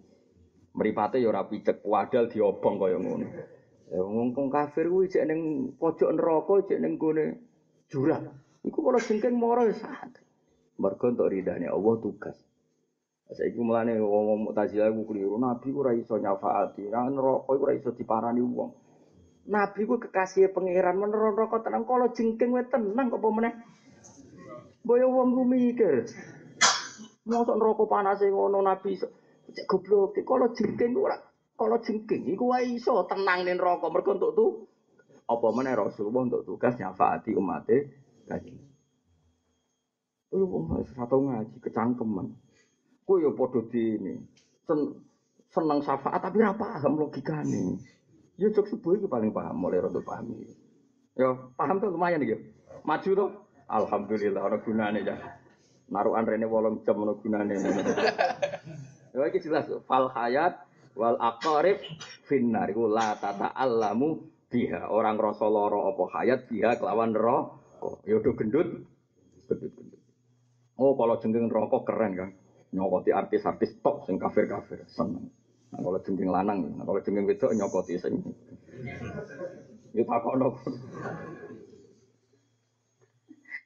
Mripate ya ora picek, wadal diobong kaya ngono. Ya ngomong kafir kuwi cek ning pojok neraka cek ning gone jurang. Iku kalau jengking moro ya saat. Mergo untuk ridane Allah tugas. Saiki mulane wong Mu'tazilah iku keliru. Nabi ku ora iso nyafaati. Nang neraka iku ora iso diparani wong. Nabi ku kekasih pangeran men neraka tenang kalau jengking wae tenang kok apa meneh. Boyo wong ku mikir. Mosok neraka panase ngono Nabi cek goblok. Kalau jengking ora kalau jengking iku wae iso tenang ning neraka mergo untuk tu apa meneh Rasulullah untuk tugas nyafaati umate kaji. Oh, wong wis tau ngaji kecangkeman. Kowe ya padha dene. Sen, seneng syafaat tapi ora paham logikane. Ya cok subuh iki paling paham mulai rada paham. Ya paham tuh lumayan iki. Maju tuh. Alhamdulillah ana gunane ya. Narukan rene 8 jam ana gunane. [LAUGHS] Ya iki jelas fal hayat wal aqarib finnar iku la tata'allamu biha. Orang rasa lara apa hayat biha kelawan neraka. Ya gendut. Gendut-gendut. Oh, kalau jengking rokok keren kan. Nyokoti artis-artis top sing kafir-kafir seneng. Nah, kalau jengking lanang, nah, kalau jengking wedok nyokoti sing. Yo takono.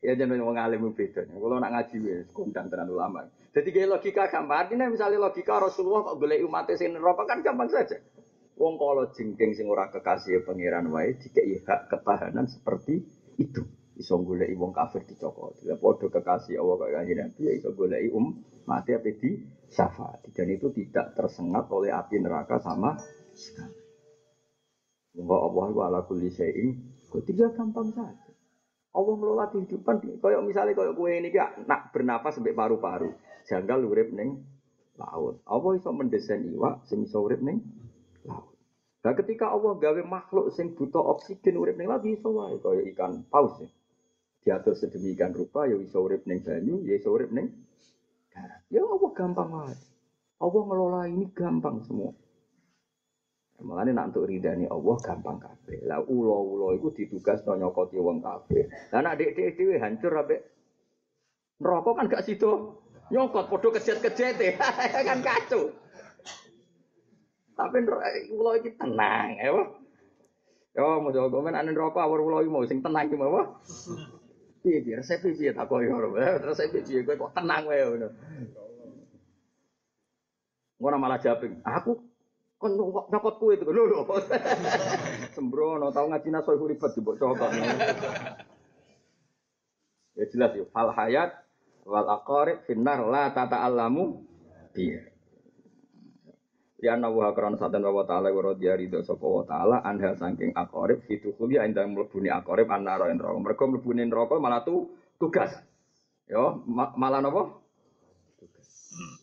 Ya jangan wong alim beda. Kalau nak ngaji wis kondang tenan ulama. Jadi kayak logika gampang. Artinya misalnya logika Rasulullah kok golek umat sing neraka kan gampang saja. Wong kalau jengking sing ora kekasih pangeran wae dikei hak ketahanan seperti itu. Iso golek wong kafir dicokot. Ya padha kekasih Allah kaya kanjeng Nabi ya iso golek um mati apa di syafaat. Dan itu tidak tersengat oleh api neraka sama sekali. Wa Allah wa ala kulli syai'in qadir gampang saja. Allah ngelola kehidupan kayak misalnya kayak kue ini gak nak bernapas sampai paru-paru. Janggal urip ning laut. Allah iso mendesain iwak sing iso urip ning laut. Nah ketika Allah gawe makhluk sing butuh oksigen urip ning laut iso wae kaya ikan paus ya. Diatur sedemikian rupa ya iso urip ning banyu, ya iso urip ning darat. Ya Allah gampang wae. Allah ngelola ini gampang semua. Malah nak untuk ridani Allah gampang kabeh. Lah ulo-ulo iku ditugas no nyokoti wong kabeh. Lah nak dek dhewe hancur ape. Neraka kan gak sido nyokot padha kejet-kejet [LAUGHS] kan kacau. Tapi ulo iki tenang, ya. Yo mau komen ane neraka awar ulo iki mau sing tenang iki mau. Piye piye resep piye tak koyo ora. Resep piye kowe kok tenang wae ngono. Ngono malah jawab, aku kon nyokot kue itu lho lho. [LAUGHS] Sembrono tau ngaji nasoih ribet di cokot. [LAUGHS] Ya jelas ya, fal hayat wal aqarib finnar la tata'allamu biya. Ya ana wa karon satan wa ta'ala wa radhiya ridho sapa wa ta'ala anha saking aqarib fitu kuliah endang mlebune aqarib annara en neraka. Mergo mlebune neraka malah tu tugas. Yo malah napa?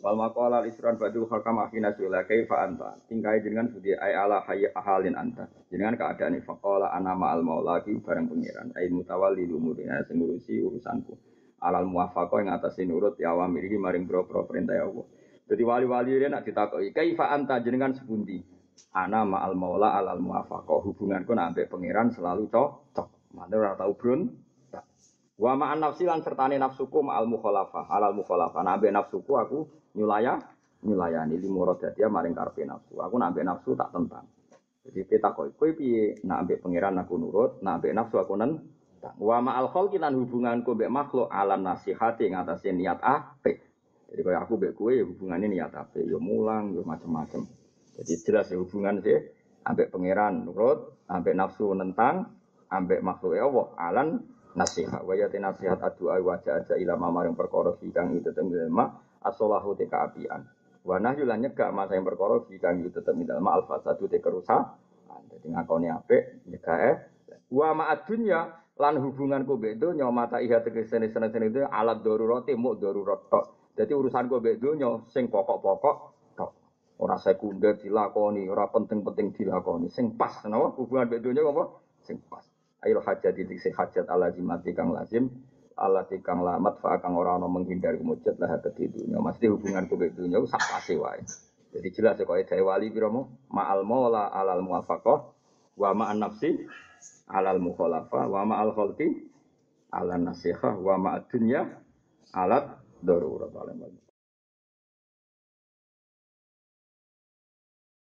Wal maqala al isran badu hakam akhina sula kaifa anta. Tingkai jenengan budi ay ala hayya ahalin anta. Jenengan keadaan faqala ana ma'al maula ki bareng pengiran. Ai mutawalli umurina sing ngurusi urusanku. Alal muwafaqah ing atase nurut ya awamir iki maring boro-boro perintah Allah. Jadi wali-wali ini nak ditakoki kaifa anta jenengan sepundi. Ana ma'al maula alal muwafaqah. Hubunganku nak ambek pengiran selalu cocok. Mana ora tau brun Wa ma'an nafsi lan sertane nafsuku ma'al mukhalafah, alal mukhalafah. Nabe nafsuku aku nyulaya nyulayani limu dia maring karpe nafsu. Aku nak nafsu tak tentang. Jadi kita koi koi piye nak ambek pangeran aku nurut, nak ambek nafsu aku nentang. Wa ma'al khalqi lan hubunganku mbek makhluk alam nasihati ngatasé niat apik. Jadi kaya aku mbek kowe ya hubungannya niat apik, ya mulang, ya macam-macam. Jadi jelas ya hubungan sih. Ambek pangeran nurut, ambek nafsu nentang, ambek makhluk ya Allah. Alan nasihat. Wa yati nasihat adua wajah aja ilama maring perkara kang itu temilma asolahu te kaapian. Wa nahyu lan nyegah masa yang perkara kang itu temilma al fasadu te kerusakan. Dadi ngakoni apik nyegah wa ma dunya lan hubunganku mbek donya mata iha tegesene seneng-seneng itu alat darurat muk darurat tok. Dadi urusanku mbek donya sing pokok-pokok tok. Ora sekunder dilakoni ora penting-penting dilakoni. Sing pas napa? Hubungan mbek donya apa? Sing pas. Ayo hajat titik si hajat ala jimati kang lazim ala kang lamat fa kang ora ana menghindari mujud lah di dunia. Mesti hubungan ku dunia sak pasti wae. Jadi jelas ya kaya wali biromo ma'al maula alal muwafaqah wa ma'an nafsi alal mukhalafa wa ma'al khalqi ala nasihah wa ma'ad dunya alat darurat alam